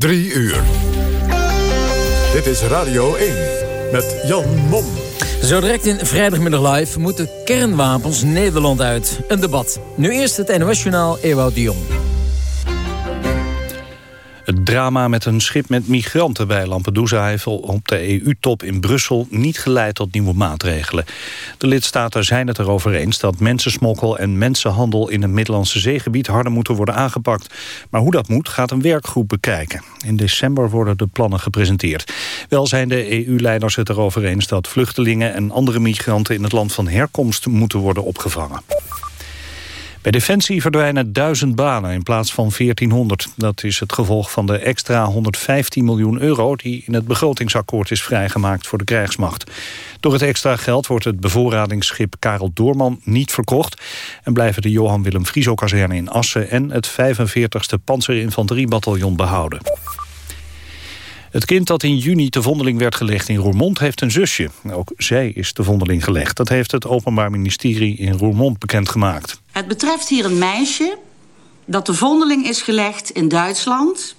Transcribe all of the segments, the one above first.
Drie uur. Dit is Radio 1 met Jan Mom. Zo direct in Vrijdagmiddag Live moeten kernwapens Nederland uit. Een debat. Nu eerst het NOS-journaal Ewout Dion. Het drama met een schip met migranten bij Lampedusa heeft op de EU-top in Brussel niet geleid tot nieuwe maatregelen. De lidstaten zijn het erover eens dat mensensmokkel en mensenhandel in het Middellandse zeegebied harder moeten worden aangepakt. Maar hoe dat moet gaat een werkgroep bekijken. In december worden de plannen gepresenteerd. Wel zijn de EU-leiders het erover eens dat vluchtelingen en andere migranten in het land van herkomst moeten worden opgevangen. Bij Defensie verdwijnen duizend banen in plaats van 1400. Dat is het gevolg van de extra 115 miljoen euro... die in het begrotingsakkoord is vrijgemaakt voor de krijgsmacht. Door het extra geld wordt het bevoorradingsschip Karel Doorman niet verkocht... en blijven de Johan Willem Frieso-kazerne in Assen... en het 45e Panzerinfanteriebataljon behouden. Het kind dat in juni te vondeling werd gelegd in Roermond heeft een zusje. Ook zij is te vondeling gelegd. Dat heeft het Openbaar Ministerie in Roermond bekendgemaakt. Het betreft hier een meisje dat de vondeling is gelegd in Duitsland...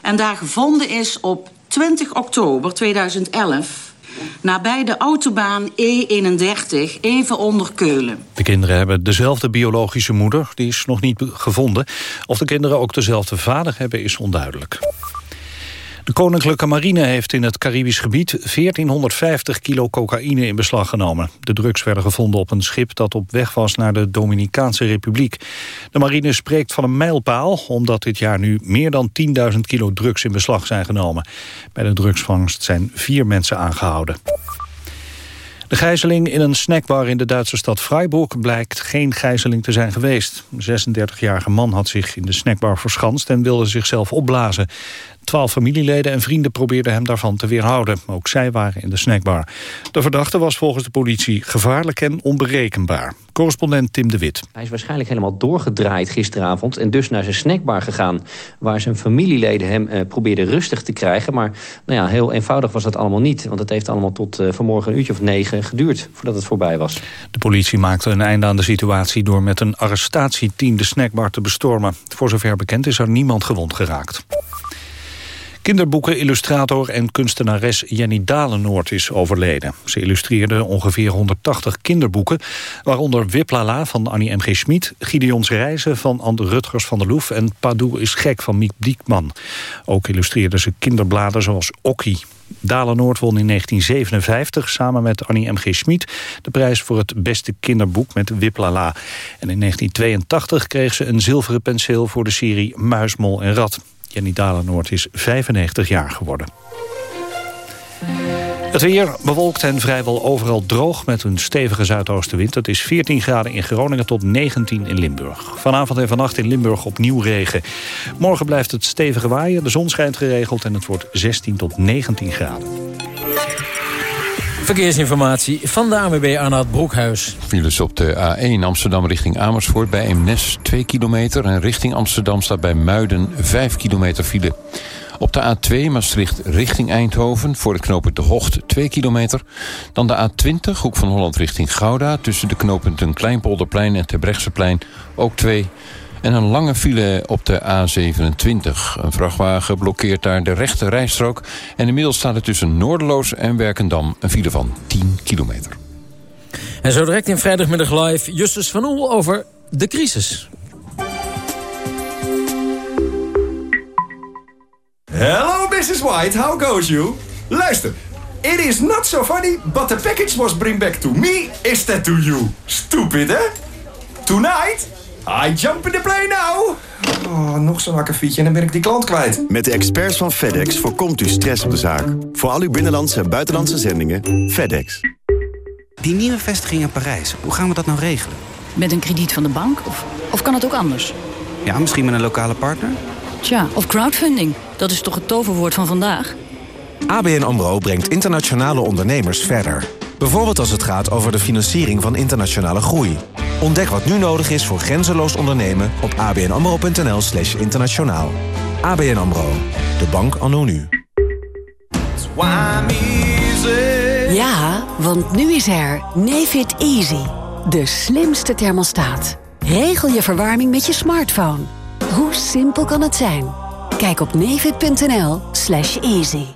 en daar gevonden is op 20 oktober 2011 nabij de autobaan E31, even onder Keulen. De kinderen hebben dezelfde biologische moeder, die is nog niet gevonden. Of de kinderen ook dezelfde vader hebben, is onduidelijk. De Koninklijke Marine heeft in het Caribisch gebied 1450 kilo cocaïne in beslag genomen. De drugs werden gevonden op een schip dat op weg was naar de Dominicaanse Republiek. De marine spreekt van een mijlpaal, omdat dit jaar nu meer dan 10.000 kilo drugs in beslag zijn genomen. Bij de drugsvangst zijn vier mensen aangehouden. De gijzeling in een snackbar in de Duitse stad Freiburg blijkt geen gijzeling te zijn geweest. Een 36-jarige man had zich in de snackbar verschanst en wilde zichzelf opblazen. Twaalf familieleden en vrienden probeerden hem daarvan te weerhouden. Ook zij waren in de snackbar. De verdachte was volgens de politie gevaarlijk en onberekenbaar. Correspondent Tim de Wit. Hij is waarschijnlijk helemaal doorgedraaid gisteravond... en dus naar zijn snackbar gegaan... waar zijn familieleden hem eh, probeerden rustig te krijgen. Maar nou ja, heel eenvoudig was dat allemaal niet. Want het heeft allemaal tot uh, vanmorgen een uurtje of negen geduurd... voordat het voorbij was. De politie maakte een einde aan de situatie... door met een arrestatieteam de snackbar te bestormen. Voor zover bekend is er niemand gewond geraakt. Kinderboeken-illustrator en kunstenares Jenny Dalenoord is overleden. Ze illustreerde ongeveer 180 kinderboeken... waaronder Wiplala van Annie M. G. Schmid... Gideons Reizen van Anne Rutgers van der Loef... en Padoe is gek van Miek Diekman. Ook illustreerde ze kinderbladen zoals Okkie. Dalenoord won in 1957 samen met Annie M. G. Schmid... de prijs voor het beste kinderboek met Wiplala. En in 1982 kreeg ze een zilveren penseel voor de serie Muismol en Rat. Jenny Dalenoord is 95 jaar geworden. Het weer bewolkt en vrijwel overal droog met een stevige zuidoostenwind. Het is 14 graden in Groningen tot 19 in Limburg. Vanavond en vannacht in Limburg opnieuw regen. Morgen blijft het stevige waaien, de zon schijnt geregeld... en het wordt 16 tot 19 graden. Verkeersinformatie van de ANWB Arnoud Broekhuis. Files op de A1 Amsterdam richting Amersfoort bij Eemnes 2 kilometer... en richting Amsterdam staat bij Muiden 5 kilometer file. Op de A2 Maastricht richting Eindhoven voor het knooppunt De Hocht 2 kilometer. Dan de A20 Hoek van Holland richting Gouda... tussen de knooppunten Kleinpolderplein en Terbrechtseplein ook 2 en een lange file op de A27. Een vrachtwagen blokkeert daar de rechte rijstrook. En inmiddels staat er tussen Noorderloos en Werkendam een file van 10 kilometer. En zo direct in vrijdagmiddag live Justus van Oel over de crisis. Hello Mrs. White, how goes you? Luister, it is not so funny, but the package was bring back to me instead to you. Stupid, hè? Tonight... I jump in the plane now! Oh, nog zo'n akkefietje en dan ben ik die klant kwijt. Met de experts van FedEx voorkomt u stress op de zaak. Voor al uw binnenlandse en buitenlandse zendingen, FedEx. Die nieuwe vestiging in Parijs, hoe gaan we dat nou regelen? Met een krediet van de bank? Of, of kan het ook anders? Ja, misschien met een lokale partner? Tja, of crowdfunding. Dat is toch het toverwoord van vandaag? ABN AMRO brengt internationale ondernemers verder. Bijvoorbeeld als het gaat over de financiering van internationale groei. Ontdek wat nu nodig is voor grenzeloos ondernemen op abnamro.nl slash internationaal. ABN AMRO, de bank anno nu. Ja, want nu is er Nefit Easy. De slimste thermostaat. Regel je verwarming met je smartphone. Hoe simpel kan het zijn? Kijk op nevid.nl slash easy.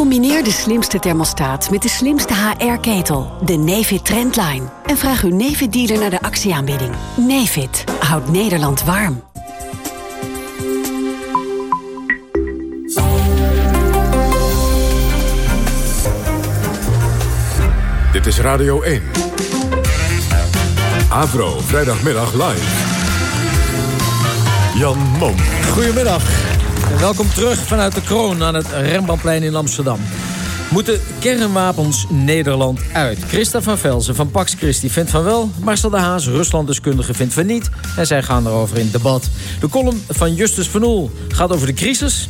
Combineer de slimste thermostaat met de slimste HR-ketel, de Nefit Trendline. En vraag uw Nefit-dealer naar de actieaanbieding. Nefit houdt Nederland warm. Dit is Radio 1. Avro, vrijdagmiddag live. Jan Mom. Goedemiddag. Welkom terug vanuit de kroon aan het Rembrandtplein in Amsterdam. Moeten kernwapens Nederland uit? Christa van Velzen van Pax Christi vindt van wel. Marcel de Haas, Ruslanddeskundige, vindt van niet. En zij gaan erover in debat. De column van Justus van Oel gaat over de crisis.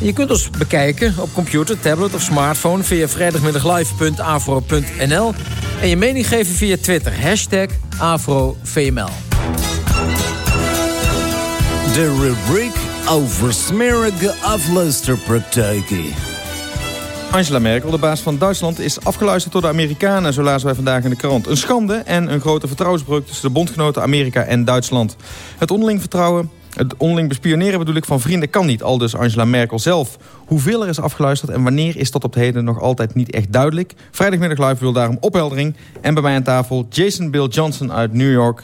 Je kunt ons bekijken op computer, tablet of smartphone... via vrijdagmiddaglive.afro.nl. En je mening geven via Twitter. Hashtag AfroVML. De rubriek over smerige afluisterpraktijken. Angela Merkel, de baas van Duitsland, is afgeluisterd door de Amerikanen, zo lazen wij vandaag in de krant. Een schande en een grote vertrouwensbreuk tussen de bondgenoten Amerika en Duitsland. Het onderling vertrouwen, het onderling bespioneren bedoel ik van vrienden kan niet, al dus Angela Merkel zelf. Hoeveel er is afgeluisterd en wanneer is tot op het heden nog altijd niet echt duidelijk. Vrijdagmiddag live wil daarom opheldering. En bij mij aan tafel Jason Bill Johnson uit New York.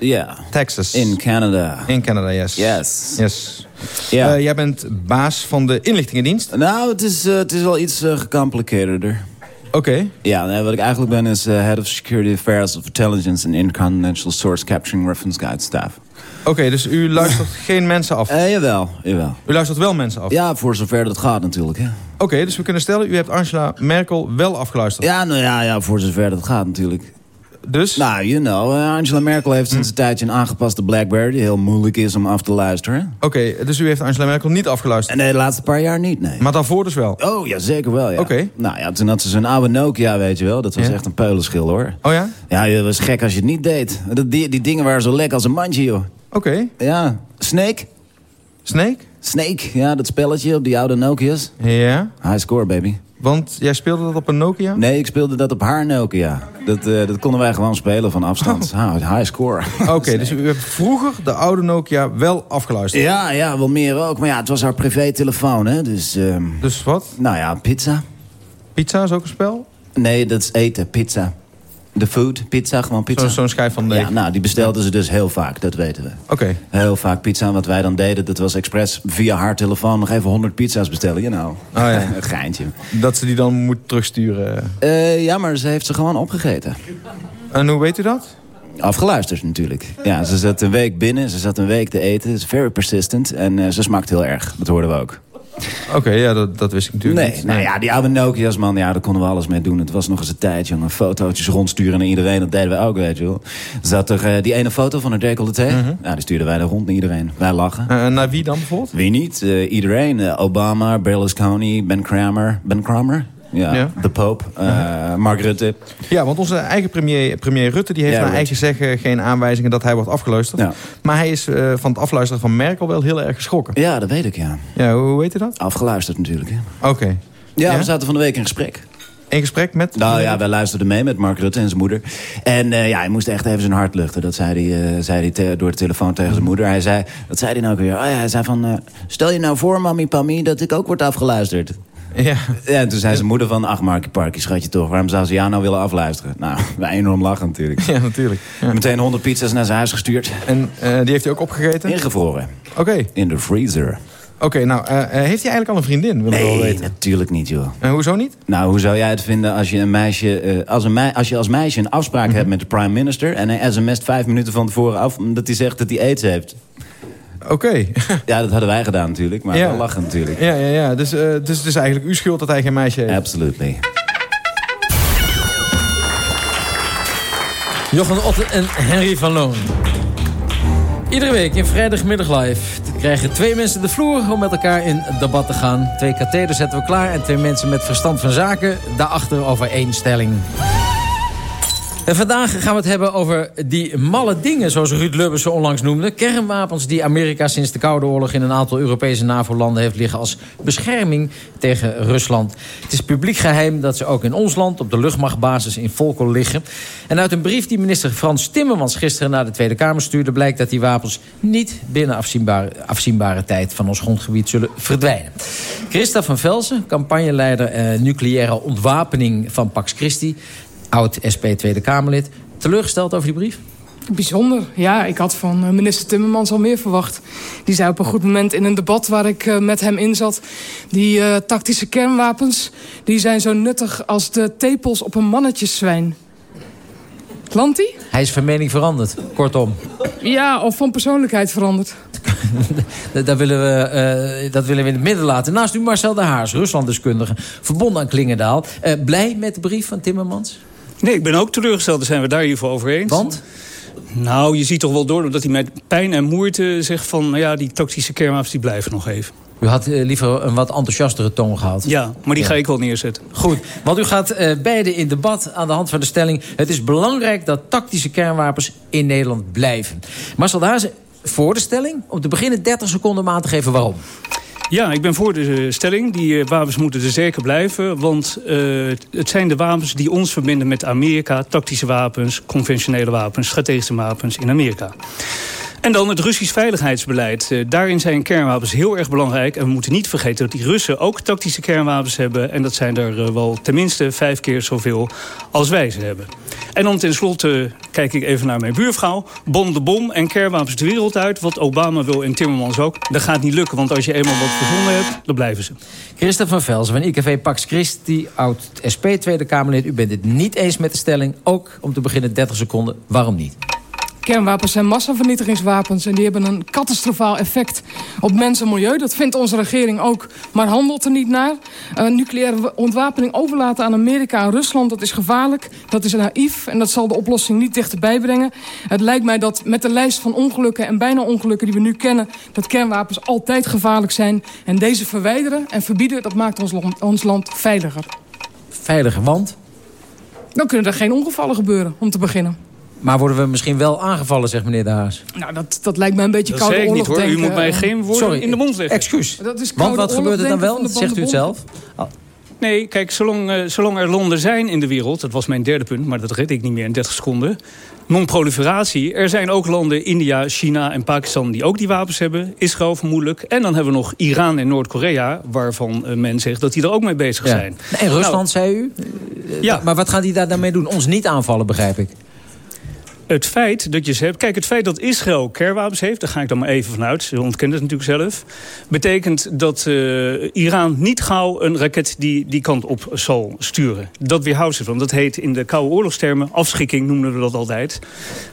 Texas. In Canada. In Canada, yes. Yes. Yes. Eh, jij bent baas van de inlichtingendienst. Nou, het is, eh, het is wel iets uh, gecompliceerder. Oké. Ja, nee, wat ik eigenlijk ben is uh, Head of Security Affairs of Intelligence and Intercontinental Source Capturing Reference Guide Staff. Oké, dus u luistert geen mensen af? Eh, jawel, jawel. U luistert wel mensen af? Ja, voor zover dat gaat natuurlijk. Oké, dus we kunnen stellen, u hebt Angela Merkel wel afgeluisterd? Ja, nou ja, ja, voor zover dat gaat natuurlijk. Dus? Nou, you know, uh, Angela Merkel heeft sinds een tijdje een aangepaste Blackberry... die heel moeilijk is om af te luisteren. Oké, dus u heeft Angela Merkel niet afgeluisterd? Nee, de laatste paar jaar niet, nee. Maar daarvoor dus wel? Oh, ja, zeker wel, ja. Oké. Nou ja, toen had ze zo'n oude Nokia, weet je wel. Dat was Ja. echt een peulenschil, hoor. Oh ja? Ja, het was gek als je het niet deed. Dat, die, die dingen waren zo lek als een mandje, joh. Oké. Ja, Snake. Snake? Snake, ja, dat spelletje op die oude Nokia's. Ja. High score, baby. Want jij speelde dat op een Nokia? Nee, ik speelde dat op haar Nokia. Dat, eh, dat konden wij gewoon spelen van afstand. Ah, high score. Oké, dus u hebt vroeger de oude Nokia wel afgeluisterd? Ja, ja, wel meer ook. Maar ja, het was haar privé-telefoon, hè. Dus, ehm, Dus wat? nou ja, pizza. Pizza is ook een spel? Nee, dat is eten, pizza. De food, pizza, gewoon pizza. Zo- Zo'n schijf van deeg? Ja, nou, die bestelden ze dus heel vaak, dat weten we. Oké. Heel vaak pizza. Wat wij dan deden, dat was expres via haar telefoon... nog even 100 pizza's bestellen, you know. Oh ja. een geintje. Dat ze die dan moet terugsturen. Eh, ja, maar ze heeft ze gewoon opgegeten. En hoe weet u dat? Afgeluisterd natuurlijk. Ja, ze zat een week binnen, ze zat een week te eten. Ze is very persistent en eh, ze smaakt heel erg. Dat hoorden we ook. Oké, ja, dat, dat wist ik natuurlijk Nee, niet. nou ja, die oude Nokia's, man, ja, daar konden we alles mee doen. Het was nog eens een tijd, jongen. Fotootjes rondsturen naar iedereen, dat deden we ook, weet je wel. Zat er eh, die ene foto van haar decolleté. Ja, die stuurden wij er rond naar iedereen. Wij lachen. Eh, naar wie dan bijvoorbeeld? Wie niet? Eh, iedereen. Obama, Berlusconi, Ben Kramer. Ben Kramer? Ja, Ja. de Pope. eh, Mark Rutte. Ja, want onze eigen premier, premier Rutte... die heeft Ja, naar eigen zeggen geen aanwijzingen dat hij wordt afgeluisterd. Ja. Maar hij is eh, van het afluisteren van Merkel wel heel erg geschrokken. Ja, dat weet ik, ja. Ja, hoe, weet u dat? Afgeluisterd natuurlijk. Oké. Ja, Ja? we zaten van de week in gesprek. In gesprek met... Nou ja, wij luisterden mee met Mark Rutte en zijn moeder. En eh, ja, hij moest echt even zijn hart luchten. Dat zei hij, zei hij door de telefoon tegen zijn moeder. Hij zei, wat zei hij nou ook weer? Oh ja, hij zei van, stel je nou voor, mami, pami, dat ik ook word afgeluisterd. Ja. Ja, en toen zei zijn moeder van, ach Markie Parkie, schatje toch. Waarom zou ze jou nou willen afluisteren? Nou, wij enorm lachen natuurlijk. Ja, natuurlijk. Ja. Meteen 100 pizza's naar zijn huis gestuurd. En eh, die heeft hij ook opgegeten? Ingevroren. Oké. In de freezer. Oké, nou, eh, eh, heeft hij eigenlijk al een vriendin? Willen we wel Nee, weten. natuurlijk niet, joh. En hoezo niet? Nou, hoe zou jij het vinden als je een meisje, als, een mei- als je als meisje een afspraak Mhm. hebt met de prime minister... en hij sms't vijf minuten van tevoren af dat hij zegt dat hij aids heeft? Oké. Ja, dat hadden wij gedaan natuurlijk, maar Ja. we lachen natuurlijk. Ja, ja, ja. Dus, eh, dus het is eigenlijk uw schuld dat hij geen meisje heeft. Absolutely. Jochen Otten en Henry van Loon. Iedere week in vrijdagmiddag live krijgen twee mensen de vloer om met elkaar in debat te gaan. Twee katheders zetten we klaar en twee mensen met verstand van zaken daarachter over één stelling. En vandaag gaan we het hebben over die malle dingen, zoals Ruud Lubbers ze onlangs noemde. Kernwapens die Amerika sinds de Koude Oorlog in een aantal Europese NAVO-landen heeft liggen als bescherming tegen Rusland. Het is publiek geheim dat ze ook in ons land op de luchtmachtbasis in Volkel liggen. En uit een brief die minister Frans Timmermans gisteren naar de Tweede Kamer stuurde... blijkt dat die wapens niet binnen afzienbare, afzienbare tijd van ons grondgebied zullen verdwijnen. Christa van Velzen, campagneleider eh, nucleaire ontwapening van Pax Christi oud-SP Tweede Kamerlid. Teleurgesteld over die brief? Bijzonder. Ja, ik had van eh, minister Timmermans al meer verwacht. Die zei op een goed moment in een debat waar ik uh, met hem in zat... die uh, tactische kernwapens die zijn zo nuttig als de tepels op een mannetjeszwijn. Klant hij? Hij is van mening veranderd, kortom. Ja, of van persoonlijkheid veranderd. dat, willen we, uh, dat willen we in het midden laten. Naast u Marcel de Haars, Ruslanddeskundige, verbonden aan Klingendaal. Blij met de brief van Timmermans? Nee, ik ben ook teleurgesteld. Daar zijn we daar hiervoor over eens. Want? Nou, je ziet toch wel door dat hij met pijn en moeite zegt van... nou ja, die tactische kernwapens die blijven nog even. U had uh, liever een wat enthousiastere toon gehad. Ja, maar die ja. ga ik wel neerzetten. Goed, want u gaat uh, beide in debat aan de hand van de stelling... het is belangrijk dat tactische kernwapens in Nederland blijven. Marcel Hazen, voor de stelling? Om te beginnen 30 seconden om aan te geven waarom. Ja, ik ben voor de stelling. Die uh, wapens moeten er zeker blijven. Want uh, het zijn de wapens die ons verbinden met Amerika. Tactische wapens, conventionele wapens, strategische wapens in Amerika. En dan het Russisch veiligheidsbeleid. Uh, daarin zijn kernwapens heel erg belangrijk. En we moeten niet vergeten dat die Russen ook tactische kernwapens hebben. En dat zijn er uh, wel tenminste vijf keer zoveel als wij ze hebben. En dan tenslotte kijk ik even naar mijn buurvrouw. Bom de bom en kernwapens de wereld uit. Wat Obama wil en Timmermans ook. Dat gaat niet lukken, want als je eenmaal wat verzonnen hebt, dan blijven ze. Christa van Velzen van IKV Pax Christi, oud SP Tweede Kamerlid. U bent het niet eens met de stelling. Ook om te beginnen 30 seconden. Waarom niet? Kernwapens zijn massavernietigingswapens en die hebben een catastrofaal effect op mens en milieu. Dat vindt onze regering ook, maar handelt er niet naar. Uh, nucleaire ontwapening overlaten aan Amerika en Rusland, dat is gevaarlijk. Dat is naïef en dat zal de oplossing niet dichterbij brengen. Het lijkt mij dat met de lijst van ongelukken en bijna ongelukken die we nu kennen... dat kernwapens altijd gevaarlijk zijn. En deze verwijderen en verbieden, dat maakt ons land, ons land veiliger. Veiliger, want? Dan kunnen er geen ongevallen gebeuren, om te beginnen. Maar worden we misschien wel aangevallen, zegt meneer De Haas? Nou, dat, dat lijkt me een beetje dat koude zeg ik oorlog niet. U moet mij geen woorden Sorry, in de mond leggen. Excuus. Dat is Want wat gebeurt er dan wel? Zegt u het zelf? Oh. Nee, kijk, zolang, uh, zolang er landen zijn in de wereld... dat was mijn derde punt, maar dat red ik niet meer in 30 seconden... non-proliferatie. Er zijn ook landen, India, China en Pakistan... die ook die wapens hebben. Israël vermoedelijk. En dan hebben we nog Iran en Noord-Korea... waarvan uh, men zegt dat die er ook mee bezig ja. zijn. En Rusland, nou, zei u? Uh, ja. Maar wat gaat hij daar dan mee doen? Ons niet aanvallen, begrijp ik. Het feit dat je ze hebt... Kijk, het feit dat Israël kernwapens heeft... daar ga ik dan maar even vanuit. Ze ontkennen het natuurlijk zelf. Betekent dat uh, Iran niet gauw een raket die die kant op zal sturen. Dat weerhoudt ze van. Dat heet in de koude oorlogstermen... afschrikking noemen we dat altijd.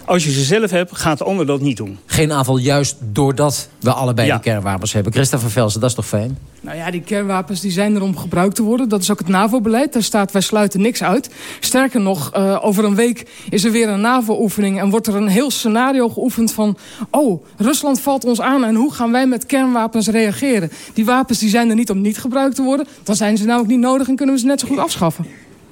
Als je ze zelf hebt, gaat de ander dat niet doen. Geen aanval juist doordat we allebei Ja. die kernwapens hebben. Christopher Velsen, dat is toch fijn? Nou ja, die kernwapens die zijn er om gebruikt te worden. Dat is ook het NAVO-beleid. Daar staat, wij sluiten niks uit. Sterker nog, uh, over een week is er weer een NAVO-oefening... en wordt er een heel scenario geoefend van... oh, Rusland valt ons aan en hoe gaan wij met kernwapens reageren? Die wapens die zijn er niet om niet gebruikt te worden. Dan zijn ze namelijk niet nodig en kunnen we ze net zo goed afschaffen.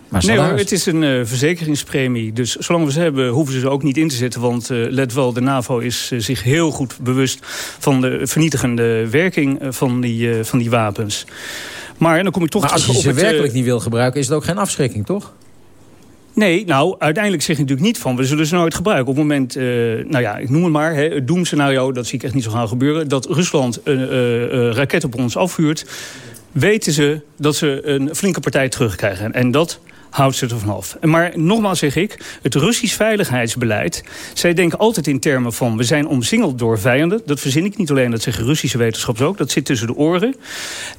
Maar nee hoor, het is een uh, verzekeringspremie. Dus zolang we ze hebben, hoeven ze ze ook niet in te zetten. Want uh, let wel, de NAVO is uh, zich heel goed bewust... van de vernietigende werking van, die, uh, van die wapens. Maar en dan kom ik toch Maar als terug je ze op het, uh, werkelijk niet wil gebruiken... is het ook geen afschrikking, toch? Nee, nou, uiteindelijk zeg je natuurlijk niet van... we zullen ze nooit gebruiken. Op het moment, uh, nou ja, ik noem het maar... Hè, het doemscenario, dat zie ik echt niet zo gaan gebeuren... dat Rusland een uh, raket op ons afvuurt... weten ze dat ze een flinke partij terugkrijgen. En dat houdt ze er vanaf. Maar nogmaals zeg ik, het Russisch veiligheidsbeleid... zij denken altijd in termen van... we zijn omsingeld door vijanden. Dat verzin ik niet alleen, dat zeggen Russische wetenschappers ook. Dat zit tussen de oren.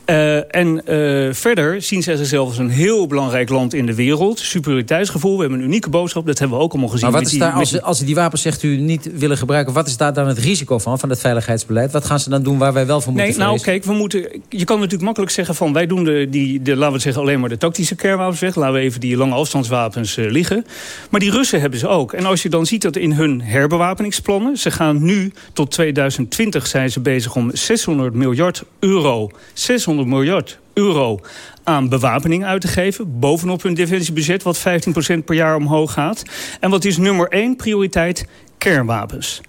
Uh, en uh, verder zien zij zichzelf als een heel belangrijk land in de wereld. Superioriteitsgevoel, we hebben een unieke boodschap. Dat hebben we ook allemaal gezien. Maar wat is die, daar, met als, als ze die wapens zegt u niet willen gebruiken... wat is daar dan het risico van, van het veiligheidsbeleid? Wat gaan ze dan doen waar wij wel voor moeten Nee, nou vrezen? kijk, we moeten, je kan natuurlijk makkelijk zeggen van... wij doen de, die, de, laten we het zeggen, alleen maar de tactische kernwapens weg. Laten we even die lange afstandswapens eh, liggen. Maar die Russen hebben ze ook. En als je dan ziet dat in hun herbewapeningsplannen... ze gaan nu tot 2020 zijn ze bezig om 600 miljard euro... 600 miljard euro aan bewapening uit te geven. Bovenop hun defensiebudget, wat 15% per jaar omhoog gaat. En wat is nummer één prioriteit? Kernwapens.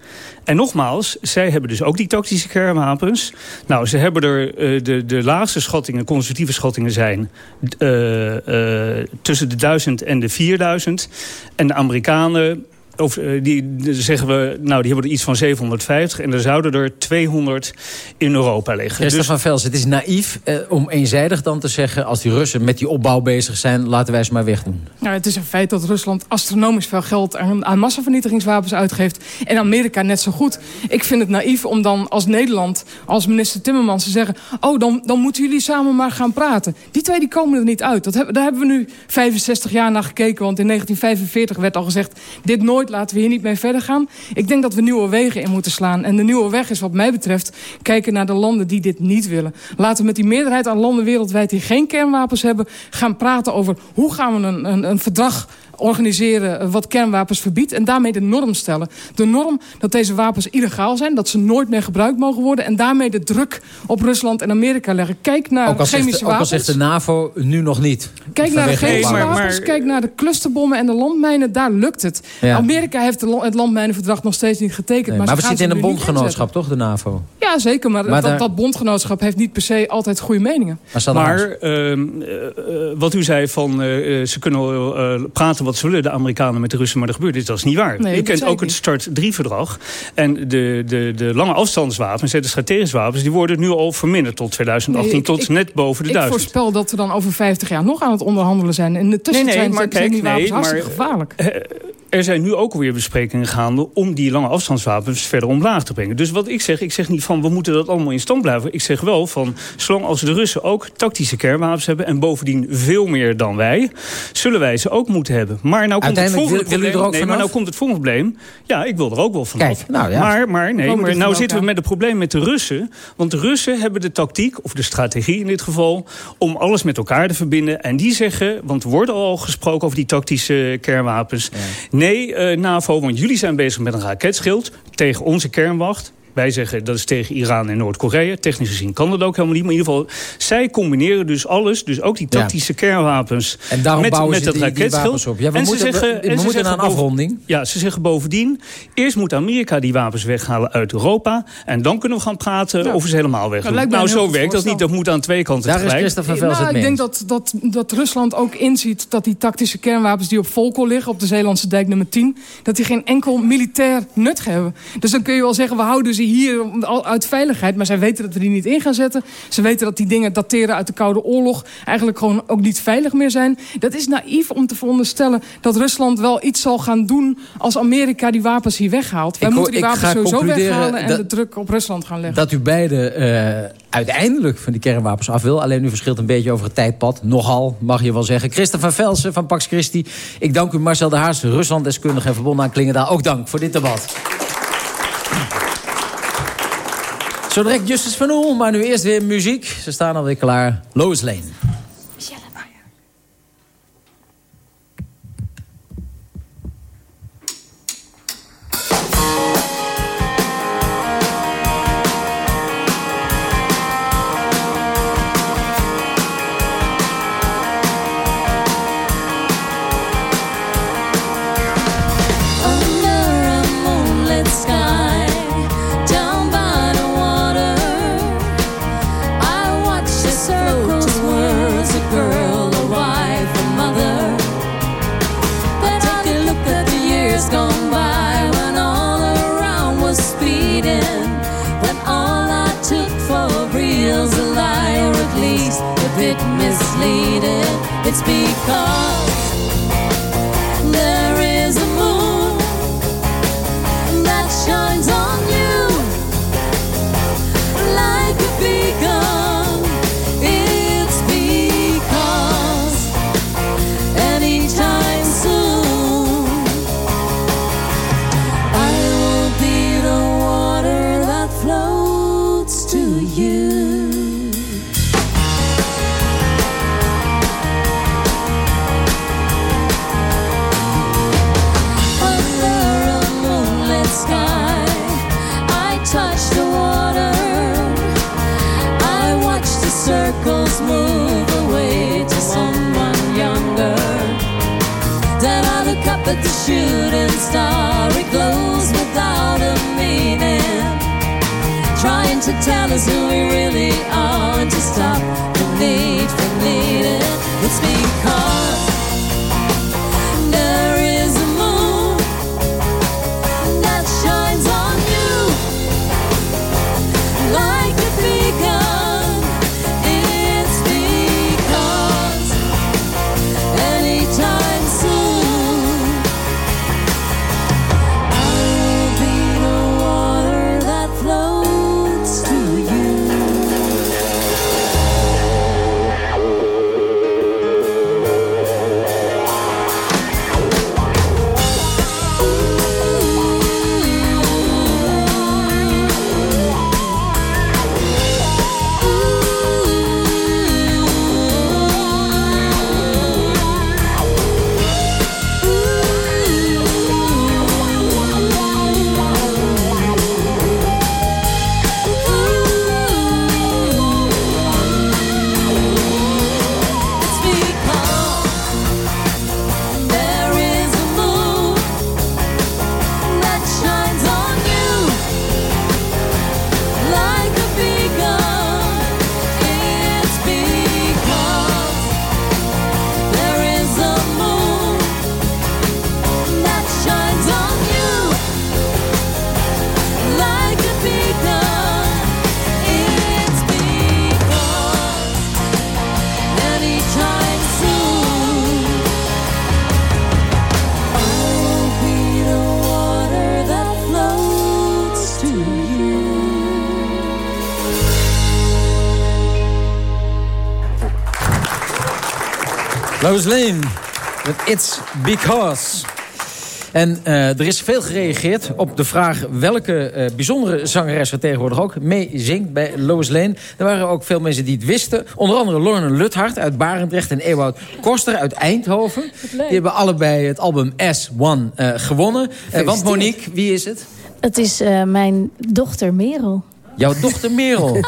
En nogmaals, zij hebben dus ook die tactische kernwapens. Nou, ze hebben er uh, de, de laagste schattingen, conservatieve schattingen zijn... Uh, uh, tussen de 1000 en de 4000. En de Amerikanen of, uh, die zeggen we, nou, die hebben er iets van 750... en er zouden er 200 in Europa liggen. Christophe dus... van Vels, het is naïef eh, om eenzijdig dan te zeggen... als die Russen met die opbouw bezig zijn, laten wij ze maar wegdoen. Nou, het is een feit dat Rusland astronomisch veel geld... aan, aan massavernietigingswapens uitgeeft. En Amerika net zo goed. Ik vind het naïef om dan als Nederland, als minister Timmermans te zeggen... oh, dan, dan moeten jullie samen maar gaan praten. Die twee die komen er niet uit. Dat hebben, daar hebben we nu 65 jaar naar gekeken. Want in 1945 werd al gezegd... dit nooit laten we hier niet mee verder gaan. Ik denk dat we nieuwe wegen in moeten slaan. En de nieuwe weg is wat mij betreft kijken naar de landen die dit niet willen. Laten we met die meerderheid aan landen wereldwijd die geen kernwapens hebben... gaan praten over hoe gaan we een, een, een verdrag organiseren wat kernwapens verbiedt... en daarmee de norm stellen. De norm dat deze wapens illegaal zijn, dat ze nooit meer gebruikt mogen worden... en daarmee de druk op Rusland en Amerika leggen. Kijk naar chemische wapens. Ook al zegt de NAVO nu nog niet. Kijk naar de chemische wapens, kijk naar de clusterbommen en de landmijnen. Daar lukt het. Amerika heeft het landmijnenverdrag nog steeds niet getekend. maar, maar we zitten in een bondgenootschap, toch, de NAVO? Ja, zeker, maar, dat, dat, bondgenootschap heeft niet per se altijd goede meningen. Maar, ehm, eh, wat u zei van uh, ze kunnen praten wat ze willen, de Amerikanen met de Russen, maar dat gebeurt is. Dat is niet waar. Nee, je kent ook het Start 3-verdrag. En de, de, de lange afstandswapens, de strategische wapens, die worden nu al verminderd tot 2018, tot net boven de duizend. Ik voorspel dat we dan over 50 jaar nog aan het onderhandelen zijn. In de tussentijd nee, nee, maar kijk, die wapens nee, maar, gevaarlijk. Eh, er zijn nu ook alweer besprekingen gaande om die lange afstandswapens verder omlaag te brengen. Dus wat ik zeg, ik zeg niet van we moeten dat allemaal in stand blijven. Ik zeg wel van, zolang als de Russen ook tactische kernwapens hebben en bovendien veel meer dan wij, zullen wij ze ook moeten hebben. Maar nou komt het volgende probleem. Ook nee, maar nou komt het volgende probleem. Ja, ik wil er ook wel van. Kijk, nou ja. Maar, maar, nee, maar nou zitten we met het probleem met de Russen. Want de Russen hebben de tactiek, of de strategie in dit geval, om alles met elkaar te verbinden. En die zeggen, want er wordt al gesproken over die tactische kernwapens. Nee, uh, NAVO, want jullie zijn bezig met een raketschild tegen onze kernwacht. Wij zeggen dat is tegen Iran en Noord-Korea. Technisch gezien kan dat ook helemaal niet. Maar in ieder geval, zij combineren dus alles. Dus ook die tactische kernwapens. En daarom met, bouwen met ze dat die, raketschild. op. Ja, we en moeten, ze zeggen, we, we moeten naar een afronding. Ja, ze zeggen bovendien... eerst moet Amerika die wapens weghalen uit Europa. En dan kunnen we gaan praten ja. of ze helemaal weg Nou, nou zo werkt dat niet. Dat moet aan twee kanten Daar tegelijk. is Christopher Vels nou, Ik denk dat, dat, dat Rusland ook inziet dat die tactische kernwapens... die op Volkel liggen, op de Zeelandse dijk nummer 10... dat die geen enkel militair nut hebben. Dus dan kun je wel zeggen, we houden ze hier uit veiligheid. Maar zij weten dat we die niet in gaan zetten. Ze weten dat die dingen dateren uit de Koude Oorlog. Eigenlijk gewoon ook niet veilig meer zijn. Dat is naïef om te veronderstellen dat Rusland wel iets zal gaan doen... als Amerika die wapens hier weghaalt. Wij moeten die wapens sowieso weghalen en de druk op Rusland gaan leggen. Dat u beide uh, uiteindelijk van die kernwapens af wil. Alleen u verschilt een beetje over het tijdpad. Nogal, mag je wel zeggen. Christopher Velsen van Pax Christi. Ik dank u Marcel de Haas, Ruslanddeskundige en verbonden aan Klingendaal. Ook dank voor dit debat. Zo direct Justus van Oel, maar nu eerst weer muziek. Ze staan alweer klaar. Lois Lane. It's because shooting star, it glows without a meaning. Trying to tell us who we really are Lois Lane met It's Because. En eh, er is veel gereageerd op de vraag welke eh, bijzondere zangeres er tegenwoordig ook mee zingt bij Lois Lane. Er waren ook veel mensen die het wisten. Onder andere Lorne Luthard uit Barendrecht en Ewout Koster uit Eindhoven. Die hebben allebei het album S1 eh, gewonnen. Eh, want Monique, wie is het? Het is eh, mijn dochter Merel. Jouw dochter Merel.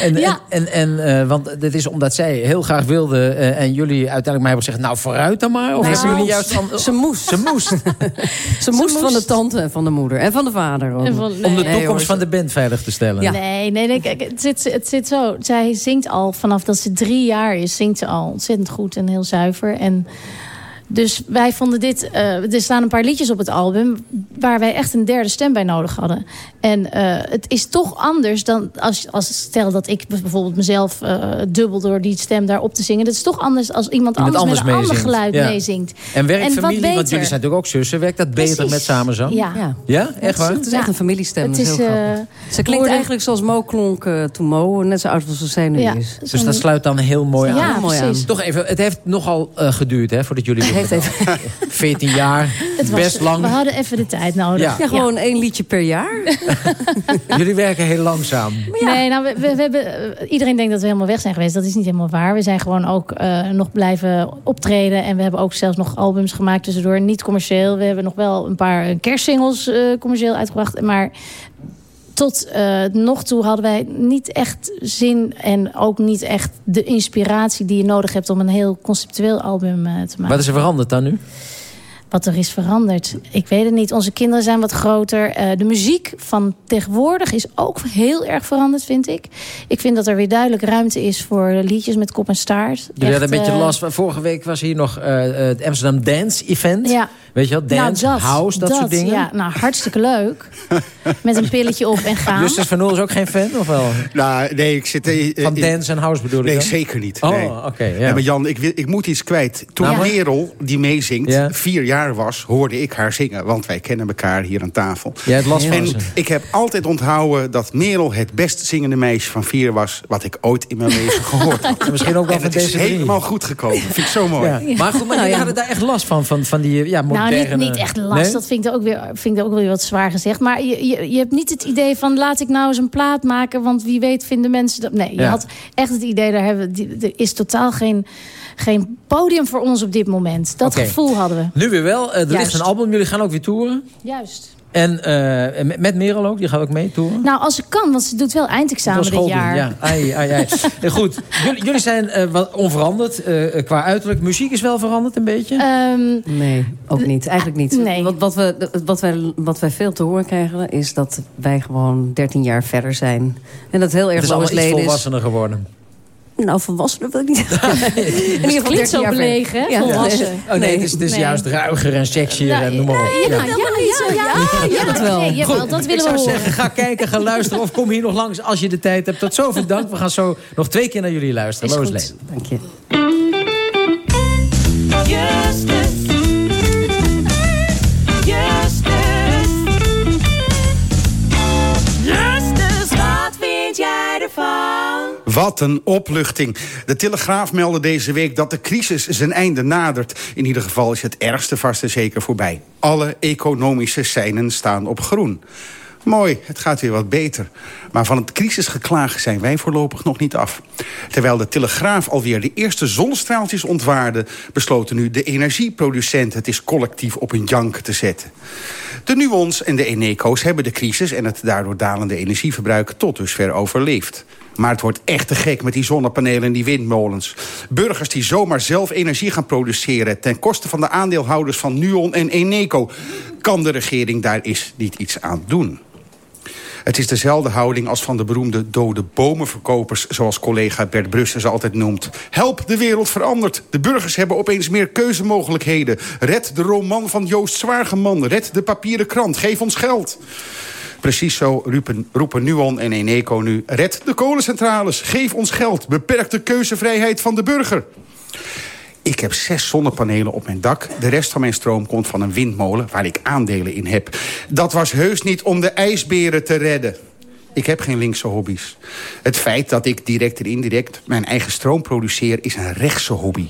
En, Ja. en, en, en eh, want dit is omdat zij heel graag wilde eh, en jullie uiteindelijk maar hebben gezegd... nou, vooruit dan maar. Of Nee, hebben ze jullie moest. juist van... Ze moest. Ze moest. Ze moest van de tante en van de moeder. En van de vader Om de Nee, toekomst hoor. van de band veilig te stellen. Nee, nee, nee kijk, het, zit, het zit zo. Zij zingt al vanaf dat ze drie jaar is, zingt ze al ontzettend goed en heel zuiver. En dus wij vonden dit. eh, er staan een paar liedjes op het album waar wij echt een derde stem bij nodig hadden. En eh, het is toch anders dan als, als stel dat ik bijvoorbeeld mezelf eh, dubbel door die stem daarop te zingen. Dat is toch anders als iemand Iemand anders, met een anders ander geluid Ja. meezingt. En werkt wat familie, want jullie zijn natuurlijk ook zussen... werkt dat beter Precies. met samenzang? Ja. Ja. Ja? Echt waar? Het is echt een familiestem. Het dat is, heel eh, grappig. Ze klinkt woorden- eigenlijk zoals Mo klonk toen Mo net zo oud was als zij nu Ja. is. Dus dat sluit dan heel mooi Ja, aan. mooi aan. precies. Toch even, het heeft nogal eh, geduurd hè, voordat jullie... Heeft even, 14 jaar, Het was- best lang. We hadden even de tijd nodig. Ja. ja, gewoon één liedje per jaar. Jullie werken heel langzaam. Nee, nou, we, we, we hebben, eh, iedereen denkt dat we helemaal weg zijn geweest. Dat is niet helemaal waar. We zijn gewoon ook eh, nog blijven optreden. En we hebben ook zelfs nog albums gemaakt tussendoor. Niet commercieel. We hebben nog wel een paar eh, kerstsingles eh, commercieel uitgebracht. Maar tot eh, nog toe hadden wij niet echt zin... en ook niet echt de inspiratie die je nodig hebt... om een heel conceptueel album eh, te maken. Wat is er veranderd dan nu? Wat er is veranderd. Ik weet het niet. Onze kinderen zijn wat groter. Eh, de muziek van tegenwoordig is ook heel erg veranderd, vind ik. Ik vind dat er weer duidelijk ruimte is voor liedjes met kop en staart. Hadden een beetje eh, last van... Vorige week was hier nog eh, het Amsterdam Dance Event. Ja. Weet je wel? Dance, nou, dat, house, dat, soort dingen. Ja, nou, hartstikke leuk. Met een pilletje op en gaan. Justus van Oel is ook geen fan, of wel? Nou, nee, ik zit... Van dance en house bedoel ik Nee, dan? zeker niet. Oh, nee. oké, ja. Maar Jan, ik, wil- ik moet iets kwijt. Toen Nou, maar- Merel, die meezingt, Ja. vier jaar was... hoorde ik haar zingen, want wij kennen elkaar hier aan tafel. Jij hebt last van En ze. ik heb altijd onthouden dat Merel het best zingende meisje van vier was... wat ik ooit in mijn leven gehoord had. En misschien ook wel En van het is helemaal goed gekomen. Vind ik zo mooi. Ja. Maar goed, maar jullie hadden daar echt last van, van, van die ja, moderne... Nou, niet, niet echt last. Nee? Dat vind ik, ook weer, vind ik ook weer wat zwaar gezegd. Maar je, je, je hebt niet het idee van... laat ik nou eens een plaat maken... want wie weet vinden mensen dat... Nee, je Ja. had echt het idee... Daar hebben, die- er is totaal geen, geen podium voor ons op dit moment. Dat gevoel hadden we. Nu weer wel. Eh, er ligt Juist. een album. Jullie gaan ook weer toeren. Juist. En eh, met- Merel ook, die gaat ook mee toeren? Nou, als ze kan, want ze doet wel eindexamen dit doen, jaar. Ja, ai, ai, ai. Eh, Goed, jullie, jullie zijn eh, wat onveranderd eh, qua uiterlijk. Muziek is wel veranderd een beetje? Nee, ook niet. Eigenlijk niet. Nee. Wat, wat, we, wat, wij, wat wij veel te horen krijgen... is dat wij gewoon 13 jaar verder zijn. En dat heel erg Het is allemaal iets volwassener geworden. Nou, volwassenen wil ik niet. In ieder geval klinkt 13 zo belegen, hè, volwassen. Oh nee, het is, het is Nee. juist ruiger en sexier en noem maar op. Ja, ja, ja, ja, dat wel. Goed, dat ik willen zou we zeggen, ga kijken, ga luisteren of kom hier nog langs als je de tijd hebt. Tot zover dank. We gaan zo nog twee keer naar jullie luisteren. Is Lois goed. Lane. Dank je. Wat een opluchting. De Telegraaf meldde deze week dat de crisis zijn einde nadert. In ieder geval is het ergste vast en zeker voorbij. Alle economische seinen staan op groen. Mooi, het gaat weer wat beter. Maar van het crisisgeklaag zijn wij voorlopig nog niet af. Terwijl de Telegraaf alweer de eerste zonnestraaltjes ontwaarde... besloten nu de energieproducenten het is collectief op hun jank te zetten. De Nuons en de Eneco's hebben de crisis... en het daardoor dalende energieverbruik tot dusver overleefd. Maar het wordt echt te gek met die zonnepanelen en die windmolens. Burgers die zomaar zelf energie gaan produceren... ten koste van de aandeelhouders van Nuon en Eneco... kan de regering daar eens niet iets aan doen. Het is dezelfde houding als van de beroemde dode bomenverkopers... zoals collega Bert Brussen ze altijd noemt. Help, de wereld verandert. De burgers hebben opeens meer keuzemogelijkheden. Red de roman van Joost Zwageman. Red de papieren krant. Geef ons geld. Precies zo roepen, roepen Nuon en Eneco nu. Red de kolencentrales. Geef ons geld. Beperk de keuzevrijheid van de burger. Ik heb zes zonnepanelen op mijn dak. De rest van mijn stroom komt van een windmolen waar ik aandelen in heb. Dat was heus niet om de ijsberen te redden. Ik heb geen linkse hobby's. Het feit dat ik direct en indirect mijn eigen stroom produceer... is een rechtse hobby.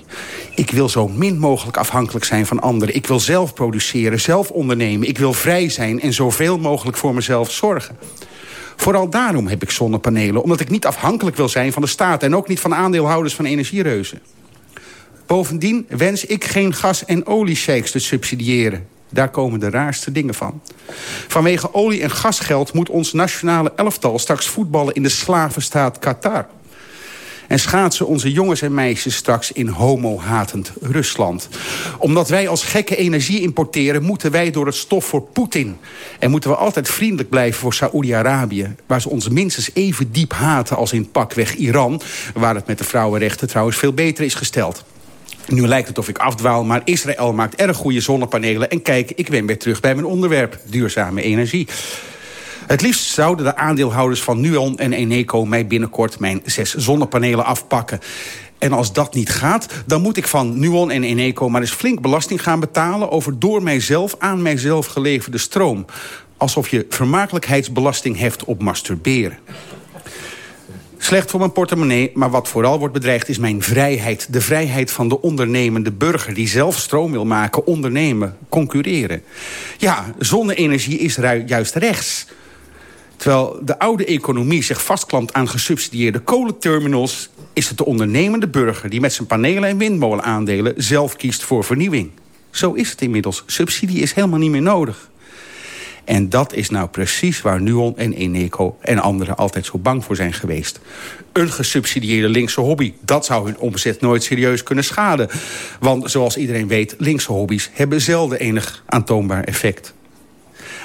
Ik wil zo min mogelijk afhankelijk zijn van anderen. Ik wil zelf produceren, zelf ondernemen. Ik wil vrij zijn en zoveel mogelijk voor mezelf zorgen. Vooral daarom heb ik zonnepanelen. Omdat ik niet afhankelijk wil zijn van de staat... en ook niet van aandeelhouders van energiereuzen. Bovendien wens ik geen gas- en oliesheiks te subsidiëren. Daar komen de raarste dingen van. Vanwege olie- en gasgeld moet ons nationale elftal straks voetballen in de slavenstaat Qatar. En schaatsen onze jongens en meisjes straks in homo-hatend Rusland. Omdat wij als gekke energie importeren... moeten wij door het stof voor Poetin. En moeten we altijd vriendelijk blijven voor Saoedi-Arabië... waar ze ons minstens even diep haten als in pakweg Iran... waar het met de vrouwenrechten trouwens veel beter is gesteld. Nu lijkt het of ik afdwaal, maar Israël maakt erg goede zonnepanelen. En kijk, ik ben weer terug bij mijn onderwerp, duurzame energie. Het liefst zouden de aandeelhouders van Nuon en Eneco... mij binnenkort mijn zes zonnepanelen afpakken. En als dat niet gaat, dan moet ik van Nuon en Eneco... maar eens flink belasting gaan betalen... over door mijzelf aan mijzelf geleverde stroom. Alsof je vermakelijkheidsbelasting heft op masturberen. Slecht voor mijn portemonnee, maar wat vooral wordt bedreigd is mijn vrijheid. De vrijheid van de ondernemende burger die zelf stroom wil maken, ondernemen, concurreren. Ja, zonne-energie is juist rechts. Terwijl de oude economie zich vastklampt aan gesubsidieerde kolenterminals... is het de ondernemende burger die met zijn panelen en windmolenaandelen... zelf kiest voor vernieuwing. Zo is het inmiddels. Subsidie is helemaal niet meer nodig. En dat is nou precies waar Nuon en Eneco en anderen altijd zo bang voor zijn geweest. Een gesubsidieerde linkse hobby, dat zou hun omzet nooit serieus kunnen schaden. Want zoals iedereen weet, linkse hobby's hebben zelden enig aantoonbaar effect.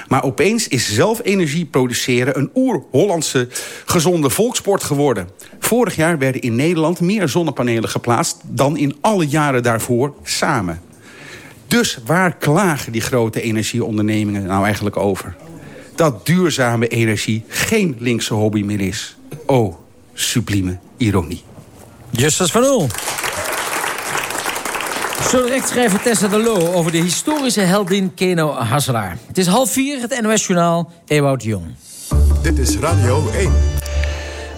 Maar opeens is zelf energie produceren een oer-Hollandse gezonde volksport geworden. Vorig jaar werden in Nederland meer zonnepanelen geplaatst dan in alle jaren daarvoor samen. Dus waar klagen die grote energieondernemingen nou eigenlijk over? Dat duurzame energie geen linkse hobby meer is. Oh, sublieme ironie. Justus van Oel. Zo direct schrijft Tessa de Loo over de historische heldin Keno Hasselaar. Het is half vier, het NOS-journaal, Ewout Jong. Dit is Radio 1.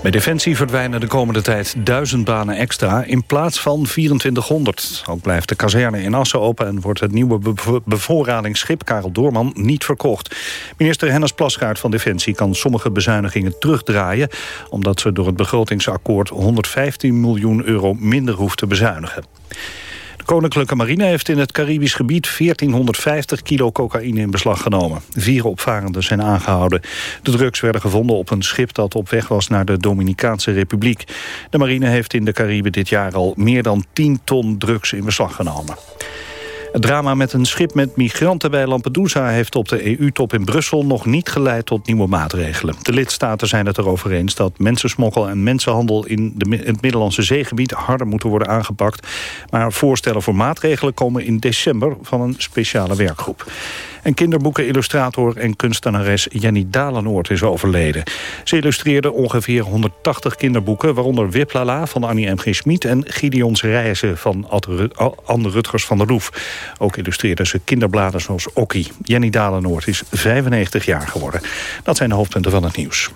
Bij Defensie verdwijnen de komende tijd duizend banen extra in plaats van 2400. Ook blijft de kazerne in Assen open en wordt het nieuwe bevo- bevoorradingsschip Karel Doorman niet verkocht. Minister Hennis Plasgaard van Defensie kan sommige bezuinigingen terugdraaien, omdat ze door het begrotingsakkoord 115 miljoen euro minder hoeft te bezuinigen. Koninklijke Marine heeft in het Caribisch gebied 1450 kilo cocaïne in beslag genomen. Vier opvarenden zijn aangehouden. De drugs werden gevonden op een schip dat op weg was naar de Dominicaanse Republiek. De marine heeft in de Cariben dit jaar al meer dan 10 ton drugs in beslag genomen. Het drama met een schip met migranten bij Lampedusa... heeft op de EU-top in Brussel nog niet geleid tot nieuwe maatregelen. De lidstaten zijn het erover eens dat mensensmokkel en mensenhandel... in het Middellandse zeegebied harder moeten worden aangepakt. Maar voorstellen voor maatregelen komen in december van een speciale werkgroep. En kinderboekenillustrator en kunstenares Jenny Dalenoord is overleden. Ze illustreerde ongeveer 180 kinderboeken... waaronder Wiplala van Annie M.G. Schmid... en Gideons Reizen van Anne Rutgers van der Loef. Ook illustreerde ze kinderbladen zoals Okkie. Jenny Dalenoord is 95 jaar geworden. Dat zijn de hoofdpunten van het nieuws.